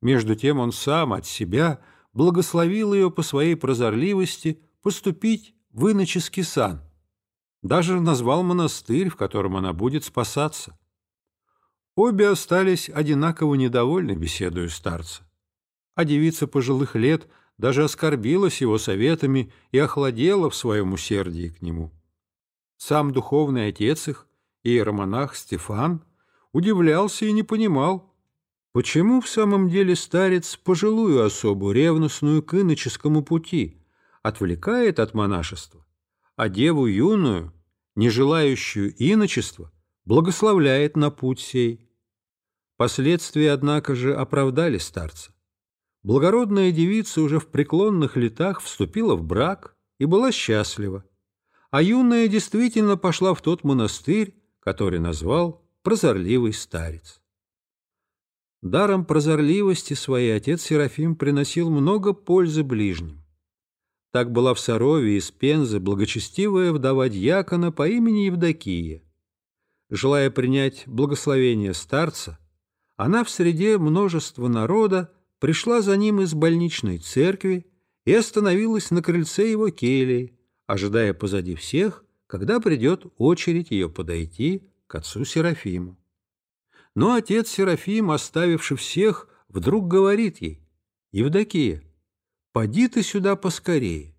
A: Между тем он сам от себя благословил ее по своей прозорливости поступить в иноческий сан – даже назвал монастырь, в котором она будет спасаться. Обе остались одинаково недовольны беседою старца. А девица пожилых лет даже оскорбилась его советами и охладела в своем усердии к нему. Сам духовный отец их, иеромонах Стефан, удивлялся и не понимал, почему в самом деле старец пожилую особу, ревностную к иноческому пути, отвлекает от монашества а деву юную, не желающую иночества, благословляет на путь сей. Последствия, однако же, оправдали старца. Благородная девица уже в преклонных летах вступила в брак и была счастлива, а юная действительно пошла в тот монастырь, который назвал прозорливый старец. Даром прозорливости своей отец Серафим приносил много пользы ближним. Так была в Сарове из Пензы благочестивая вдова дьякона по имени Евдокия. Желая принять благословение старца, она в среде множества народа пришла за ним из больничной церкви и остановилась на крыльце его келии, ожидая позади всех, когда придет очередь ее подойти к отцу Серафиму. Но отец Серафим, оставивший всех, вдруг говорит ей, «Евдокия, «Поди ты сюда поскорее».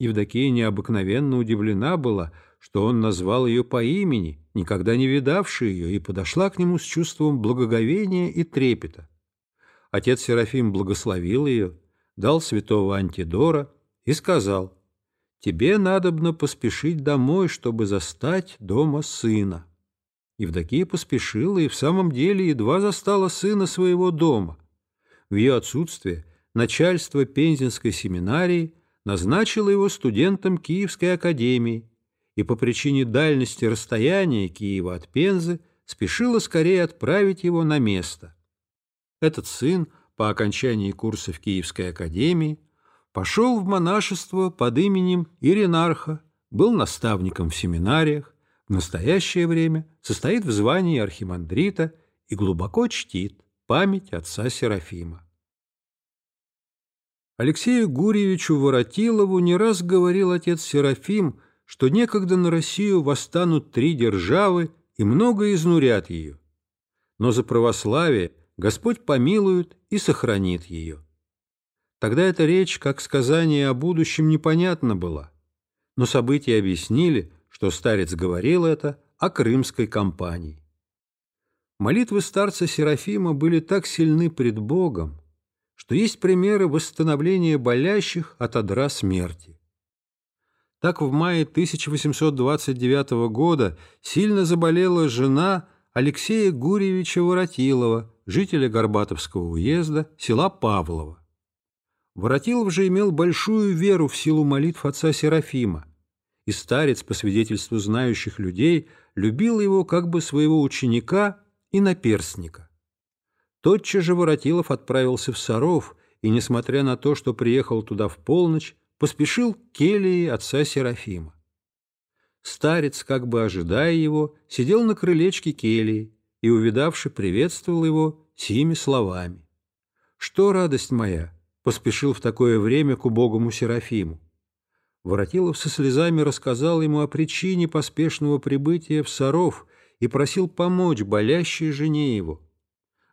A: Евдокия необыкновенно удивлена была, что он назвал ее по имени, никогда не видавший ее, и подошла к нему с чувством благоговения и трепета. Отец Серафим благословил ее, дал святого Антидора и сказал, «Тебе надобно поспешить домой, чтобы застать дома сына». Евдокия поспешила и в самом деле едва застала сына своего дома. В ее отсутствие начальство Пензенской семинарии назначило его студентом Киевской академии и по причине дальности расстояния Киева от Пензы спешило скорее отправить его на место. Этот сын по окончании курса в Киевской академии пошел в монашество под именем Иринарха, был наставником в семинариях, в настоящее время состоит в звании архимандрита и глубоко чтит память отца Серафима. Алексею Гурьевичу Воротилову не раз говорил отец Серафим, что некогда на Россию восстанут три державы и много изнурят ее. Но за православие Господь помилует и сохранит ее. Тогда эта речь, как сказание о будущем, непонятна была. Но события объяснили, что старец говорил это о крымской кампании. Молитвы старца Серафима были так сильны пред Богом, что есть примеры восстановления болящих от одра смерти. Так в мае 1829 года сильно заболела жена Алексея Гурьевича Воротилова, жителя Горбатовского уезда, села Павлова. Воротилов же имел большую веру в силу молитв отца Серафима, и старец, по свидетельству знающих людей, любил его как бы своего ученика и наперстника. Тотчас же Воротилов отправился в Саров и, несмотря на то, что приехал туда в полночь, поспешил к келии отца Серафима. Старец, как бы ожидая его, сидел на крылечке келии и, увидавши, приветствовал его сими словами. «Что, радость моя?» — поспешил в такое время к убогому Серафиму. Воротилов со слезами рассказал ему о причине поспешного прибытия в Саров и просил помочь болящей жене его.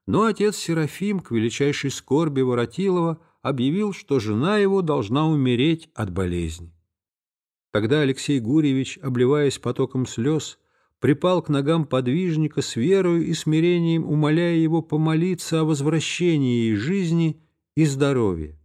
A: Но отец Серафим, к величайшей скорби Воротилова, объявил, что жена его должна умереть от болезни. Тогда Алексей Гурьевич, обливаясь потоком слез, припал к ногам подвижника с верою и смирением, умоляя его помолиться о возвращении жизни и здоровья.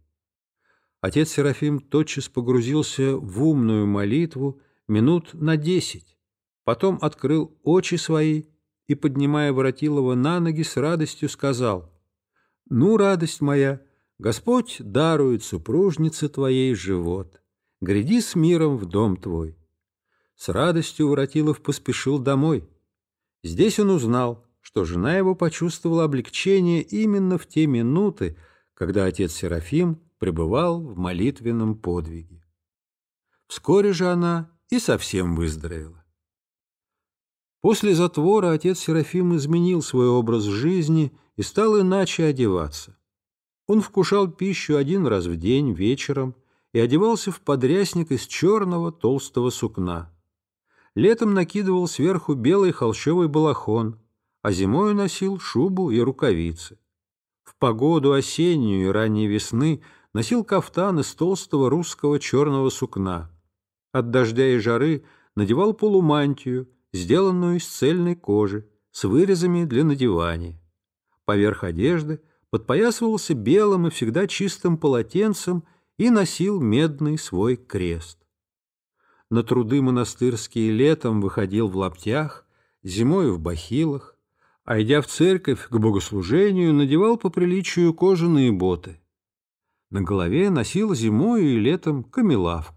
A: Отец Серафим тотчас погрузился в умную молитву минут на десять, потом открыл очи свои и, поднимая Воротилова на ноги, с радостью сказал, «Ну, радость моя, Господь дарует супружнице твоей живот, гряди с миром в дом твой». С радостью Воротилов поспешил домой. Здесь он узнал, что жена его почувствовала облегчение именно в те минуты, когда отец Серафим пребывал в молитвенном подвиге. Вскоре же она и совсем выздоровела. После затвора отец Серафим изменил свой образ жизни и стал иначе одеваться. Он вкушал пищу один раз в день вечером и одевался в подрясник из черного толстого сукна. Летом накидывал сверху белый холщовый балахон, а зимой носил шубу и рукавицы. В погоду осеннюю и ранней весны носил кафтан из толстого русского черного сукна. От дождя и жары надевал полумантию, сделанную из цельной кожи, с вырезами для надевания. Поверх одежды подпоясывался белым и всегда чистым полотенцем и носил медный свой крест. На труды монастырские летом выходил в лаптях, зимой в бахилах, а идя в церковь к богослужению, надевал по приличию кожаные боты. На голове носил зимой и летом камелавку.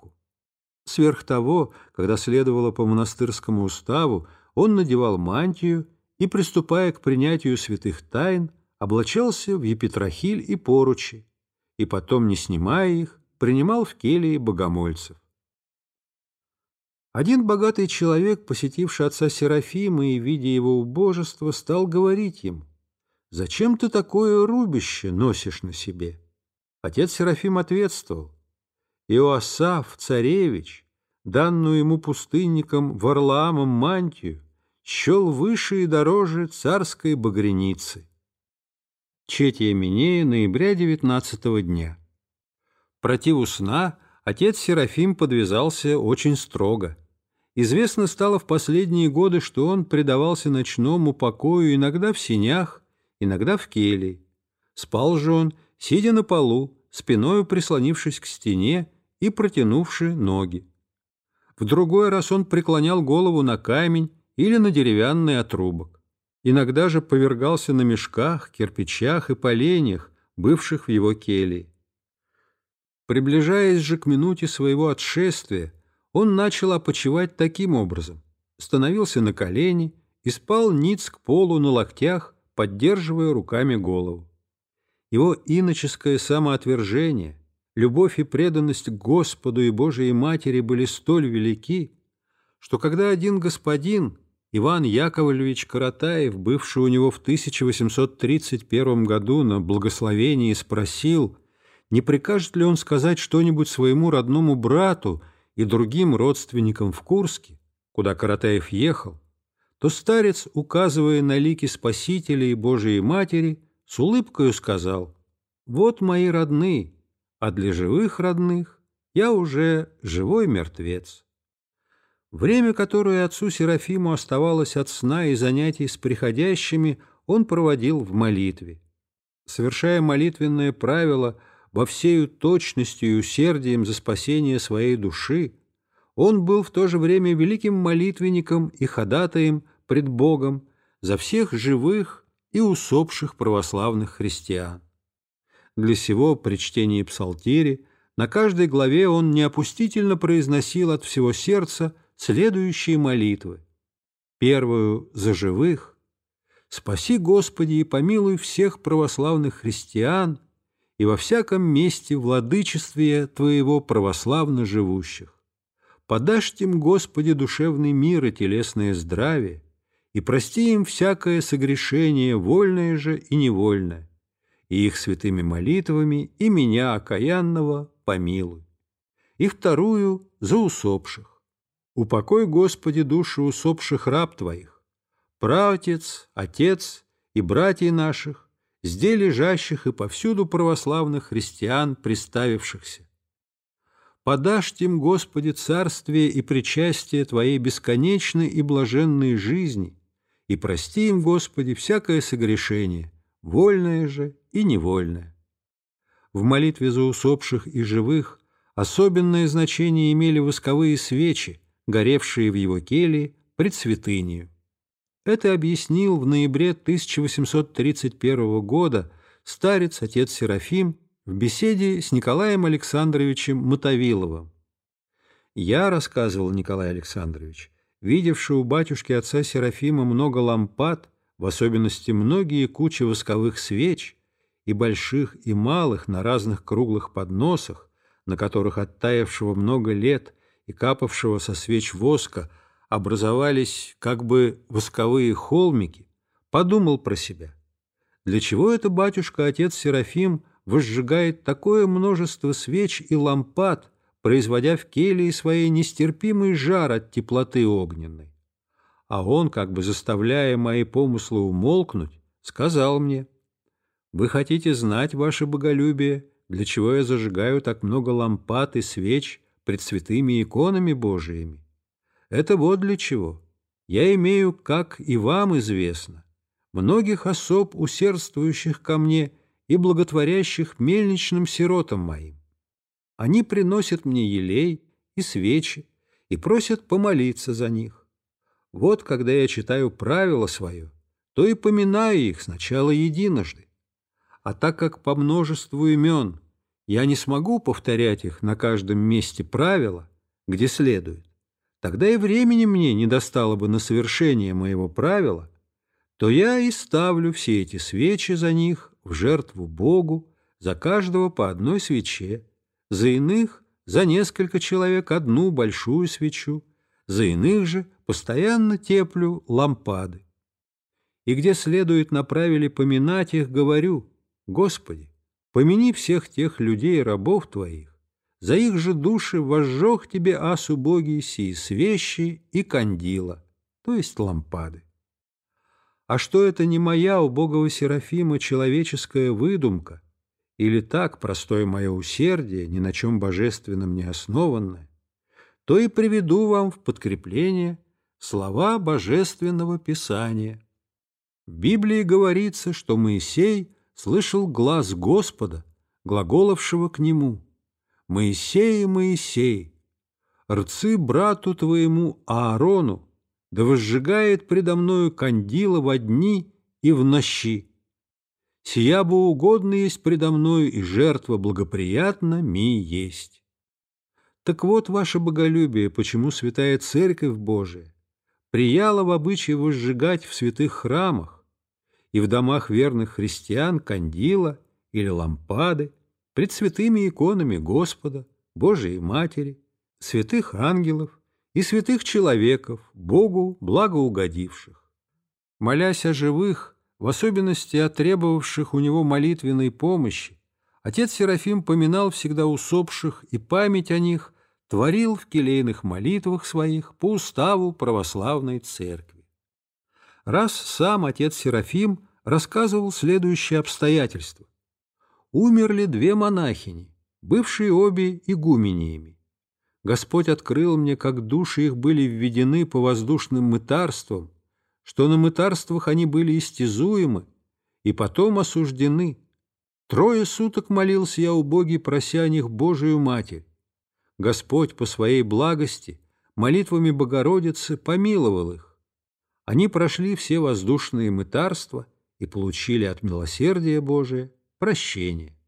A: Сверх того, когда следовало по монастырскому уставу, он надевал мантию и, приступая к принятию святых тайн, облачался в епитрахиль и поручи, и потом, не снимая их, принимал в келии богомольцев. Один богатый человек, посетивший отца Серафима и видя его убожество, стал говорить ему, «Зачем ты такое рубище носишь на себе?» Отец Серафим ответствовал, Иоасаф, царевич, данную ему пустынником Варлаамом мантию, счел выше и дороже царской багреницы. Четья Минея, ноября девятнадцатого дня. Противу сна отец Серафим подвязался очень строго. Известно стало в последние годы, что он предавался ночному покою иногда в синях, иногда в келии. Спал же он сидя на полу, спиною прислонившись к стене и протянувши ноги. В другой раз он преклонял голову на камень или на деревянный отрубок. Иногда же повергался на мешках, кирпичах и поленьях, бывших в его келье. Приближаясь же к минуте своего отшествия, он начал опочивать таким образом. Становился на колени и спал ниц к полу на локтях, поддерживая руками голову. Его иноческое самоотвержение, любовь и преданность Господу и Божией Матери были столь велики, что когда один господин, Иван Яковлевич Каратаев, бывший у него в 1831 году на благословении, спросил, не прикажет ли он сказать что-нибудь своему родному брату и другим родственникам в Курске, куда Каратаев ехал, то старец, указывая на лики Спасителя и Божией Матери, с улыбкою сказал, «Вот мои родные, а для живых родных я уже живой мертвец». Время, которое отцу Серафиму оставалось от сна и занятий с приходящими, он проводил в молитве. совершая молитвенное правило во всею точностью и усердием за спасение своей души, он был в то же время великим молитвенником и ходатаем пред Богом за всех живых и усопших православных христиан. Для сего при чтении псалтири на каждой главе он неопустительно произносил от всего сердца следующие молитвы. Первую за живых «Спаси, Господи, и помилуй всех православных христиан и во всяком месте владычествия Твоего православно живущих. Подашь им, Господи, душевный мир и телесное здравие, и прости им всякое согрешение, вольное же и невольное, и их святыми молитвами и меня, окаянного, помилуй. И вторую — за усопших. Упокой, Господи, души усопших раб Твоих, праотец, отец и братьев наших, здесь лежащих и повсюду православных христиан, приставившихся. Подашь тем, Господи, царствие и причастие Твоей бесконечной и блаженной жизни, и прости им, Господи, всякое согрешение, вольное же и невольное. В молитве за усопших и живых особенное значение имели восковые свечи, горевшие в его келье пред святынею. Это объяснил в ноябре 1831 года старец отец Серафим в беседе с Николаем Александровичем Мотовиловым. «Я, — рассказывал Николай Александрович, — видевший у батюшки отца Серафима много лампад, в особенности многие кучи восковых свеч, и больших, и малых на разных круглых подносах, на которых оттаявшего много лет и капавшего со свеч воска образовались как бы восковые холмики, подумал про себя. Для чего это батюшка, отец Серафим, возжигает такое множество свеч и лампад, производя в келье своей нестерпимый жар от теплоты огненной? А он, как бы заставляя мои помыслы умолкнуть, сказал мне — вы хотите знать, ваше боголюбие, для чего я зажигаю так много лампад и свеч пред святыми иконами Божиими? Это вот для чего. Я имею, как и вам известно, многих особ, усердствующих ко мне и благотворящих мельничным сиротам моим. Они приносят мне елей и свечи и просят помолиться за них. Вот когда я читаю правило свое, то и поминаю их сначала единожды, а так как по множеству имен я не смогу повторять их на каждом месте правила, где следует, тогда и времени мне не достало бы на совершение моего правила, то я и ставлю все эти свечи за них в жертву Богу, за каждого по одной свече, за иных за несколько человек одну большую свечу, за иных же постоянно теплю лампады. И где следует на правиле поминать их, говорю – Господи, помяни всех тех людей, рабов Твоих, за их же души возжег Тебе асу боги сии свещи и кандила, то есть лампады. А что это не моя, убогого Серафима, человеческая выдумка, или так простое мое усердие, ни на чем божественном не основанное, то и приведу вам в подкрепление слова Божественного Писания. В Библии говорится, что Моисей – слышал глаз Господа, глаголовшего к нему. «Моисей, Моисей, рцы брату твоему Аарону, да возжигает предо мною кандила во дни и в нощи. Сия бы угодно есть предо мною, и жертва благоприятна ми есть». Так вот, ваше боголюбие, почему святая Церковь Божия прияла в обычае возжигать в святых храмах, и в домах верных христиан кандила или лампады пред святыми иконами Господа, Божией Матери, святых ангелов и святых человеков, Богу благоугодивших. Молясь о живых, в особенности о требовавших у него молитвенной помощи, отец Серафим поминал всегда усопших и память о них творил в келейных молитвах своих по уставу православной церкви раз сам отец Серафим рассказывал следующее обстоятельство. Умерли две монахини, бывшие обе игумениями. Господь открыл мне, как души их были введены по воздушным мытарствам, что на мытарствах они были истязуемы и потом осуждены, Трое суток молился я у Боги, прося о них Божию Матерь. Господь по своей благости молитвами Богородицы помиловал их. Они прошли все воздушные мытарства и получили от милосердия Божия прощение.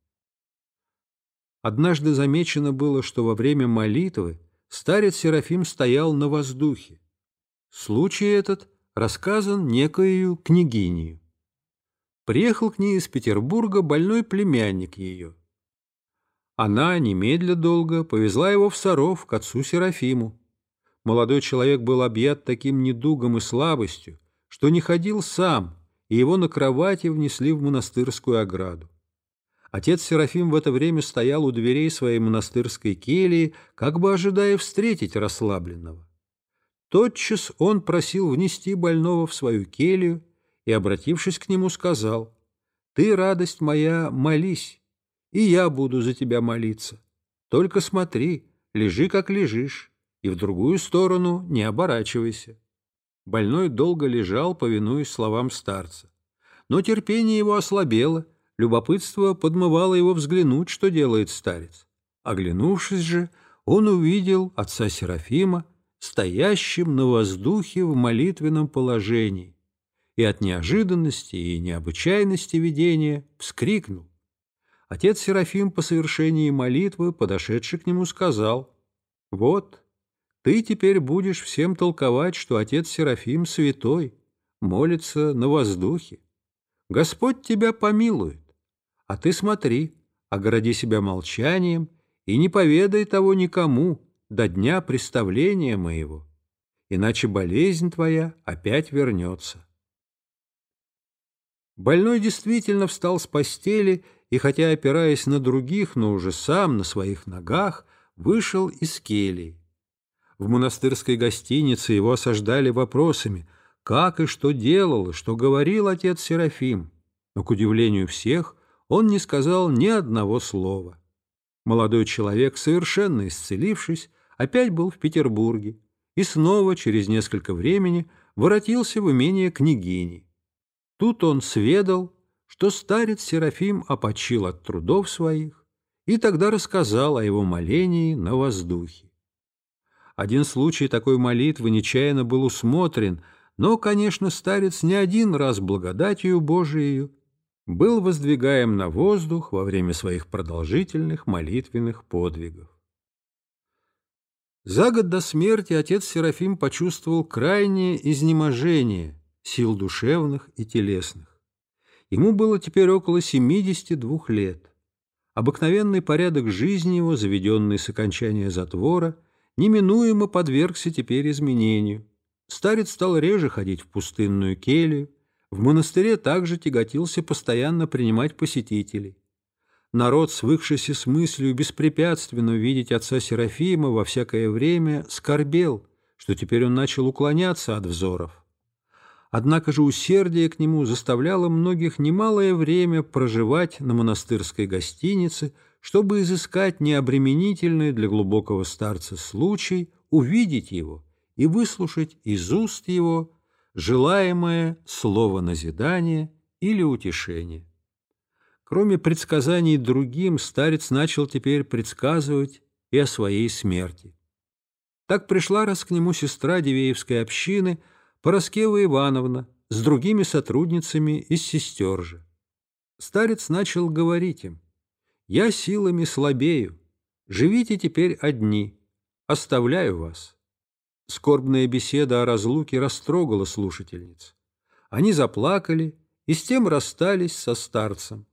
A: Однажды замечено было, что во время молитвы старец Серафим стоял на воздухе. Случай этот рассказан некоею княгинею. Приехал к ней из Петербурга больной племянник ее. Она немедля долго повезла его в Саров к отцу Серафиму. Молодой человек был объят таким недугом и слабостью, что не ходил сам, и его на кровати внесли в монастырскую ограду. Отец Серафим в это время стоял у дверей своей монастырской келии, как бы ожидая встретить расслабленного. Тотчас он просил внести больного в свою келью и, обратившись к нему, сказал, «Ты, радость моя, молись, и я буду за тебя молиться. Только смотри, лежи, как лежишь, и в другую сторону не оборачивайся». Больной долго лежал, повинуясь словам старца. Но терпение его ослабело, любопытство подмывало его взглянуть, что делает старец. Оглянувшись же, он увидел отца Серафима, стоящим на воздухе в молитвенном положении, и от неожиданности и необычайности видения вскрикнул. Отец Серафим по совершении молитвы, подошедший к нему, сказал, «Вот, ты теперь будешь всем толковать, что отец Серафим святой, молится на воздухе. Господь тебя помилует, а ты смотри, огради себя молчанием и не поведай того никому, до дня представления моего, иначе болезнь твоя опять вернется. Больной действительно встал с постели и, хотя опираясь на других, но уже сам на своих ногах, вышел из келии. В монастырской гостинице его осаждали вопросами, как и что делал, что говорил отец Серафим, но, к удивлению всех, он не сказал ни одного слова. Молодой человек, совершенно исцелившись, опять был в Петербурге и снова через несколько времени воротился в имение княгини. Тут он сведал, что старец Серафим опочил от трудов своих и тогда рассказал о его молении на воздухе. Один случай такой молитвы нечаянно был усмотрен, но, конечно, старец не один раз благодатью Божией был воздвигаем на воздух во время своих продолжительных молитвенных подвигов. За год до смерти отец Серафим почувствовал крайнее изнеможение сил душевных и телесных. Ему было теперь около 72 лет. Обыкновенный порядок жизни его, заведенный с окончания затвора, неминуемо подвергся теперь изменению. Старец стал реже ходить в пустынную келью, в монастыре также тяготился постоянно принимать посетителей. Народ, свыкшийся с мыслью беспрепятственно видеть отца Серафима во всякое время, скорбел, что теперь он начал уклоняться от взоров. Однако же усердие к нему заставляло многих немалое время проживать на монастырской гостинице, чтобы изыскать необременительный для глубокого старца случай увидеть его и выслушать из уст его желаемое слово назидания или утешения. Кроме предсказаний другим, старец начал теперь предсказывать и о своей смерти. Так пришла раз к нему сестра Дивеевской общины Пороскева Ивановна с другими сотрудницами из сестер же. Старец начал говорить им, «Я силами слабею, живите теперь одни, оставляю вас». Скорбная беседа о разлуке растрогала слушательниц. Они заплакали и с тем расстались со старцем.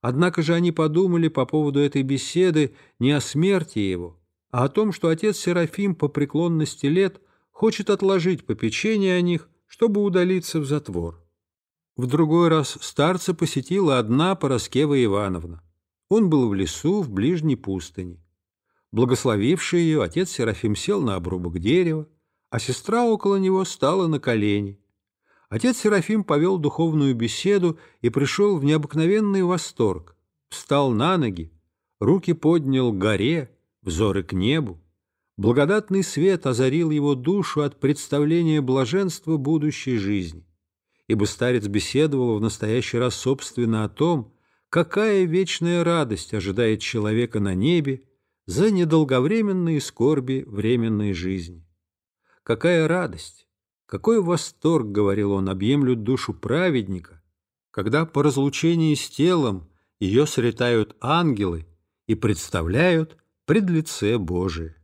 A: Однако же они подумали по поводу этой беседы не о смерти его, а о том, что отец Серафим по преклонности лет хочет отложить попечение о них, чтобы удалиться в затвор. В другой раз старца посетила одна Пороскева Ивановна. Он был в лесу, в ближней пустыне. Благословивший ее, отец Серафим сел на обрубок дерева, а сестра около него стала на колени. Отец Серафим повел духовную беседу и пришел в необыкновенный восторг. Встал на ноги, руки поднял к горе, взоры к небу. Благодатный свет озарил его душу от представления блаженства будущей жизни. Ибо старец беседовал в настоящий раз собственно о том, какая вечная радость ожидает человека на небе за недолговременные скорби временной жизни. Какая радость, какой восторг, говорил он, объемлют душу праведника, когда по разлучении с телом ее сретают ангелы и представляют пред лице Божие.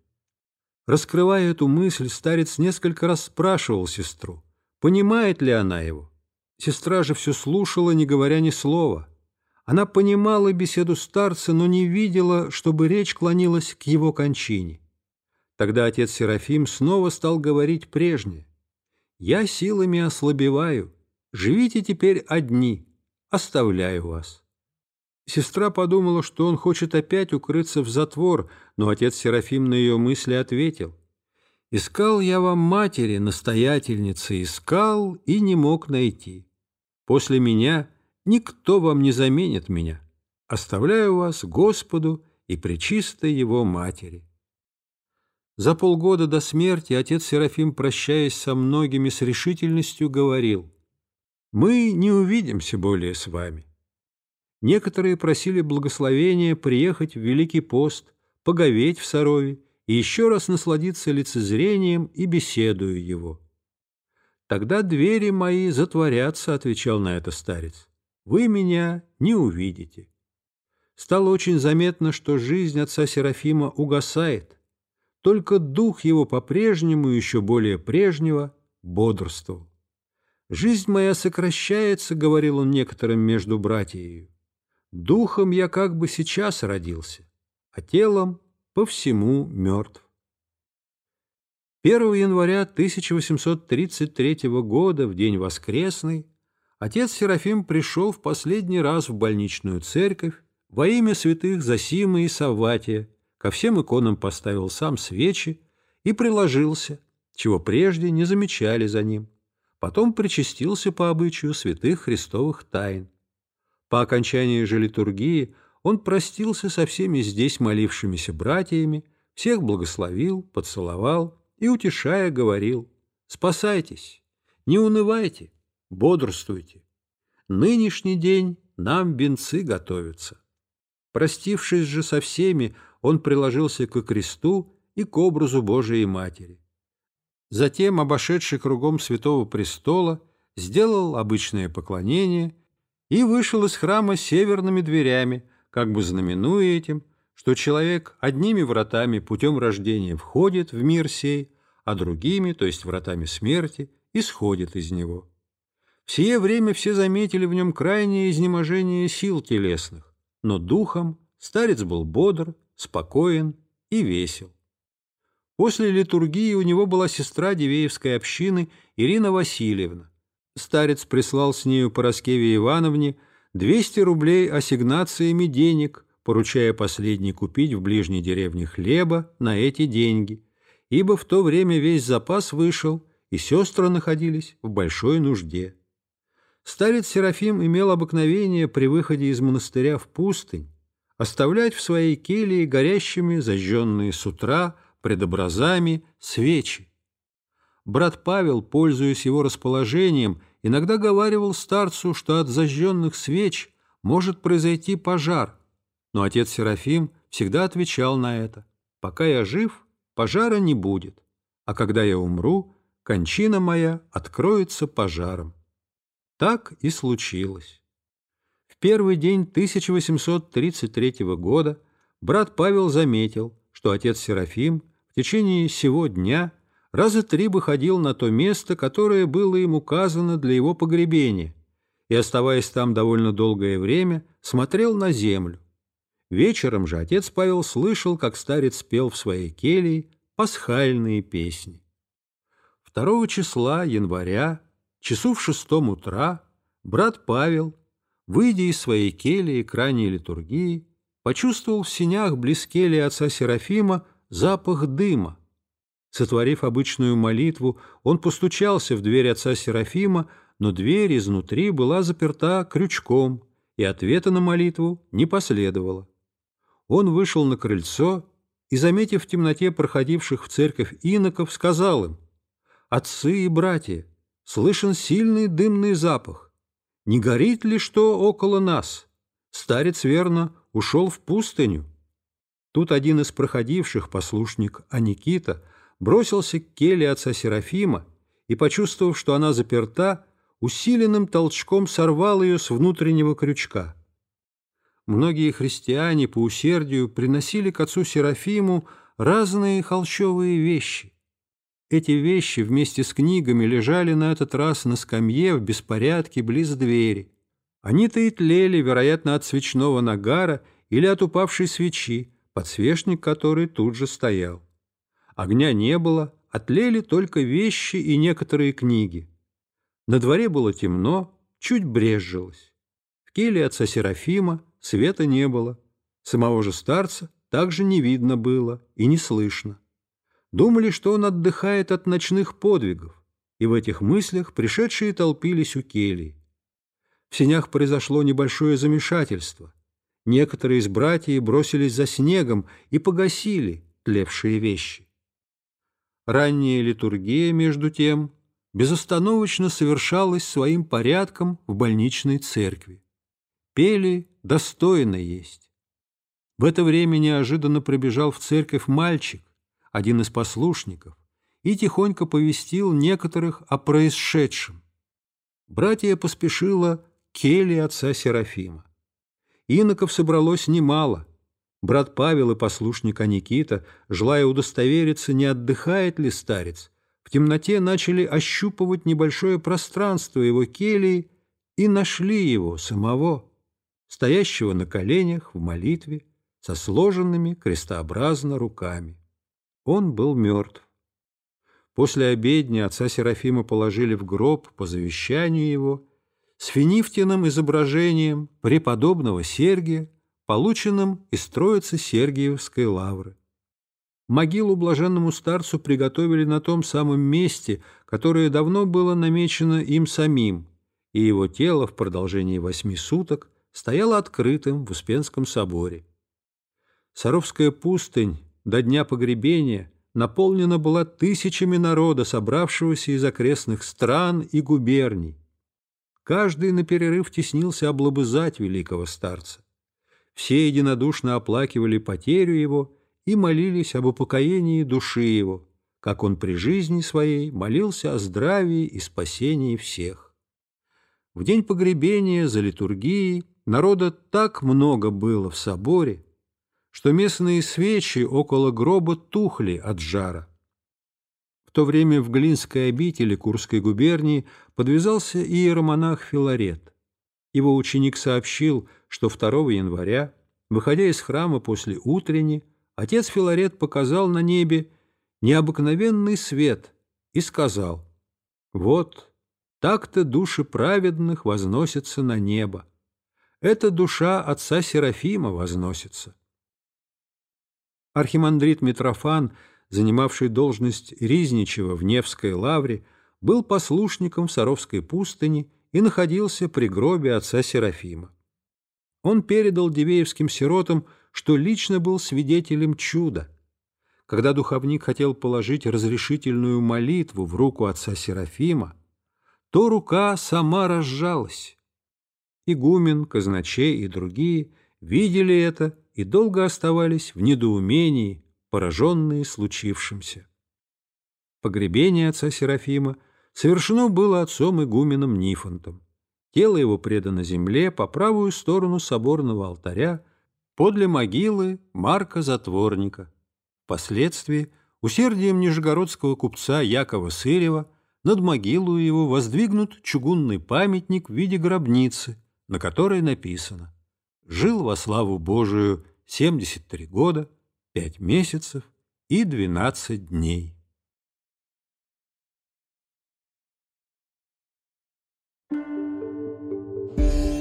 A: Раскрывая эту мысль, старец несколько раз спрашивал сестру, понимает ли она его. Сестра же все слушала, не говоря ни слова. Она понимала беседу старца, но не видела, чтобы речь клонилась к его кончине. Тогда отец Серафим снова стал говорить прежнее. «Я силами ослабеваю, живите теперь одни, оставляю вас». Сестра подумала, что он хочет опять укрыться в затвор, но отец Серафим на ее мысли ответил. «Искал я вам матери, настоятельницы, искал и не мог найти. После меня никто вам не заменит меня. Оставляю вас Господу и Пречистой Его Матери». За полгода до смерти отец Серафим, прощаясь со многими с решительностью, говорил, «Мы не увидимся более с вами». Некоторые просили благословения приехать в Великий пост, поговеть в Сарове и еще раз насладиться лицезрением и беседую его. «Тогда двери мои затворятся», — отвечал на это старец. «Вы меня не увидите». Стало очень заметно, что жизнь отца Серафима угасает, только дух его по-прежнему, еще более прежнего, бодрствовал. «Жизнь моя сокращается», — говорил он некоторым между братьями. «Духом я как бы сейчас родился, а телом по всему мертв». 1 января 1833 года, в день воскресный, отец Серафим пришел в последний раз в больничную церковь во имя святых Засимы и Савватия, ко всем иконам поставил сам свечи и приложился, чего прежде не замечали за ним. Потом причастился по обычаю святых христовых тайн. По окончании же литургии он простился со всеми здесь молившимися братьями, всех благословил, поцеловал и, утешая, говорил «Спасайтесь, не унывайте, бодрствуйте. Нынешний день нам бенцы готовятся». Простившись же со всеми, он приложился к кресту и к образу Божией Матери. Затем, обошедший кругом Святого Престола, сделал обычное поклонение и вышел из храма северными дверями, как бы знаменуя этим, что человек одними вратами путем рождения входит в мир сей, а другими, то есть вратами смерти, исходит из него. В сие время все заметили в нем крайнее изнеможение сил телесных, но духом старец был бодр, спокоен и весел. После литургии у него была сестра Дивеевской общины Ирина Васильевна. Старец прислал с нею Пороскеве Ивановне 200 рублей ассигнациями денег, поручая последней купить в ближней деревне хлеба на эти деньги, ибо в то время весь запас вышел, и сестры находились в большой нужде. Старец Серафим имел обыкновение при выходе из монастыря в пустынь оставлять в своей келье горящими, зажженные с утра, пред образами, свечи. Брат Павел, пользуясь его расположением, иногда говаривал старцу, что от зажженных свеч может произойти пожар, но отец Серафим всегда отвечал на это. «Пока я жив, пожара не будет, а когда я умру, кончина моя откроется пожаром». Так и случилось первый день 1833 года брат Павел заметил, что отец Серафим в течение сего дня раза три выходил на то место, которое было им указано для его погребения, и, оставаясь там довольно долгое время, смотрел на землю. Вечером же отец Павел слышал, как старец пел в своей келье пасхальные песни. 2 числа января, часу в шестом утра, брат Павел выйдя из своей кельи к ранней литургии, почувствовал в синях близ кельи отца Серафима запах дыма. Сотворив обычную молитву, он постучался в дверь отца Серафима, но дверь изнутри была заперта крючком, и ответа на молитву не последовало. Он вышел на крыльцо и, заметив в темноте проходивших в церковь иноков, сказал им, «Отцы и братья, слышен сильный дымный запах. Не горит ли что около нас? Старец, верно, ушел в пустыню. Тут один из проходивших, послушник Аникита, бросился к келе отца Серафима и, почувствовав, что она заперта, усиленным толчком сорвал ее с внутреннего крючка. Многие христиане по усердию приносили к отцу Серафиму разные холщовые вещи. Эти вещи вместе с книгами лежали на этот раз на скамье в беспорядке близ двери. Они-то и тлели, вероятно, от свечного нагара или от упавшей свечи, подсвечник которой тут же стоял. Огня не было, отлели только вещи и некоторые книги. На дворе было темно, чуть брезжилось. В келе отца Серафима света не было. Самого же старца также не видно было и не слышно. Думали, что он отдыхает от ночных подвигов, и в этих мыслях пришедшие толпились у келии. В сенях произошло небольшое замешательство. Некоторые из братьев бросились за снегом и погасили тлевшие вещи. Ранняя литургия, между тем, безостановочно совершалась своим порядком в больничной церкви. Пели «Достойно есть». В это время неожиданно прибежал в церковь мальчик, один из послушников, и тихонько повестил некоторых о происшедшем. Братья поспешила к келье отца Серафима. Иноков собралось немало. Брат Павел и послушник Аникита, желая удостовериться, не отдыхает ли старец, в темноте начали ощупывать небольшое пространство его келии и нашли его самого, стоящего на коленях в молитве, со сложенными крестообразно руками. Он был мертв. После обедни отца Серафима положили в гроб по завещанию его с финифтиным изображением преподобного Сергия, полученным из Троицы Сергиевской лавры. Могилу блаженному старцу приготовили на том самом месте, которое давно было намечено им самим, и его тело в продолжении восьми суток стояло открытым в Успенском соборе. Саровская пустынь до дня погребения наполнена была тысячами народа, собравшегося из окрестных стран и губерний. Каждый на перерыв теснился облобызать великого старца. Все единодушно оплакивали потерю его и молились об упокоении души его, как он при жизни своей молился о здравии и спасении всех. В день погребения за литургией народа так много было в соборе, что местные свечи около гроба тухли от жара. В то время в Глинской обители Курской губернии подвязался иеромонах Филарет. Его ученик сообщил, что 2 января, выходя из храма после утренней, отец Филарет показал на небе необыкновенный свет и сказал, «Вот, так-то души праведных возносятся на небо. Эта душа отца Серафима возносится». Архимандрит Митрофан, занимавший должность Ризничева в Невской лавре, был послушником в Саровской пустыне и находился при гробе отца Серафима. Он передал Дивеевским сиротам, что лично был свидетелем чуда. Когда духовник хотел положить разрешительную молитву в руку отца Серафима, то рука сама разжалась. Игумен, казначей и другие видели это и долго оставались в недоумении, пораженные случившимся. Погребение отца Серафима совершено было отцом игуменом Нифонтом. Тело его предано земле по правую сторону соборного алтаря подле могилы Марка Затворника. Впоследствии усердием нижегородского купца Якова Сырева над могилу его воздвигнут чугунный памятник в виде гробницы, на которой написано жил во славу Божию 73 года, 5 месяцев и 12 дней.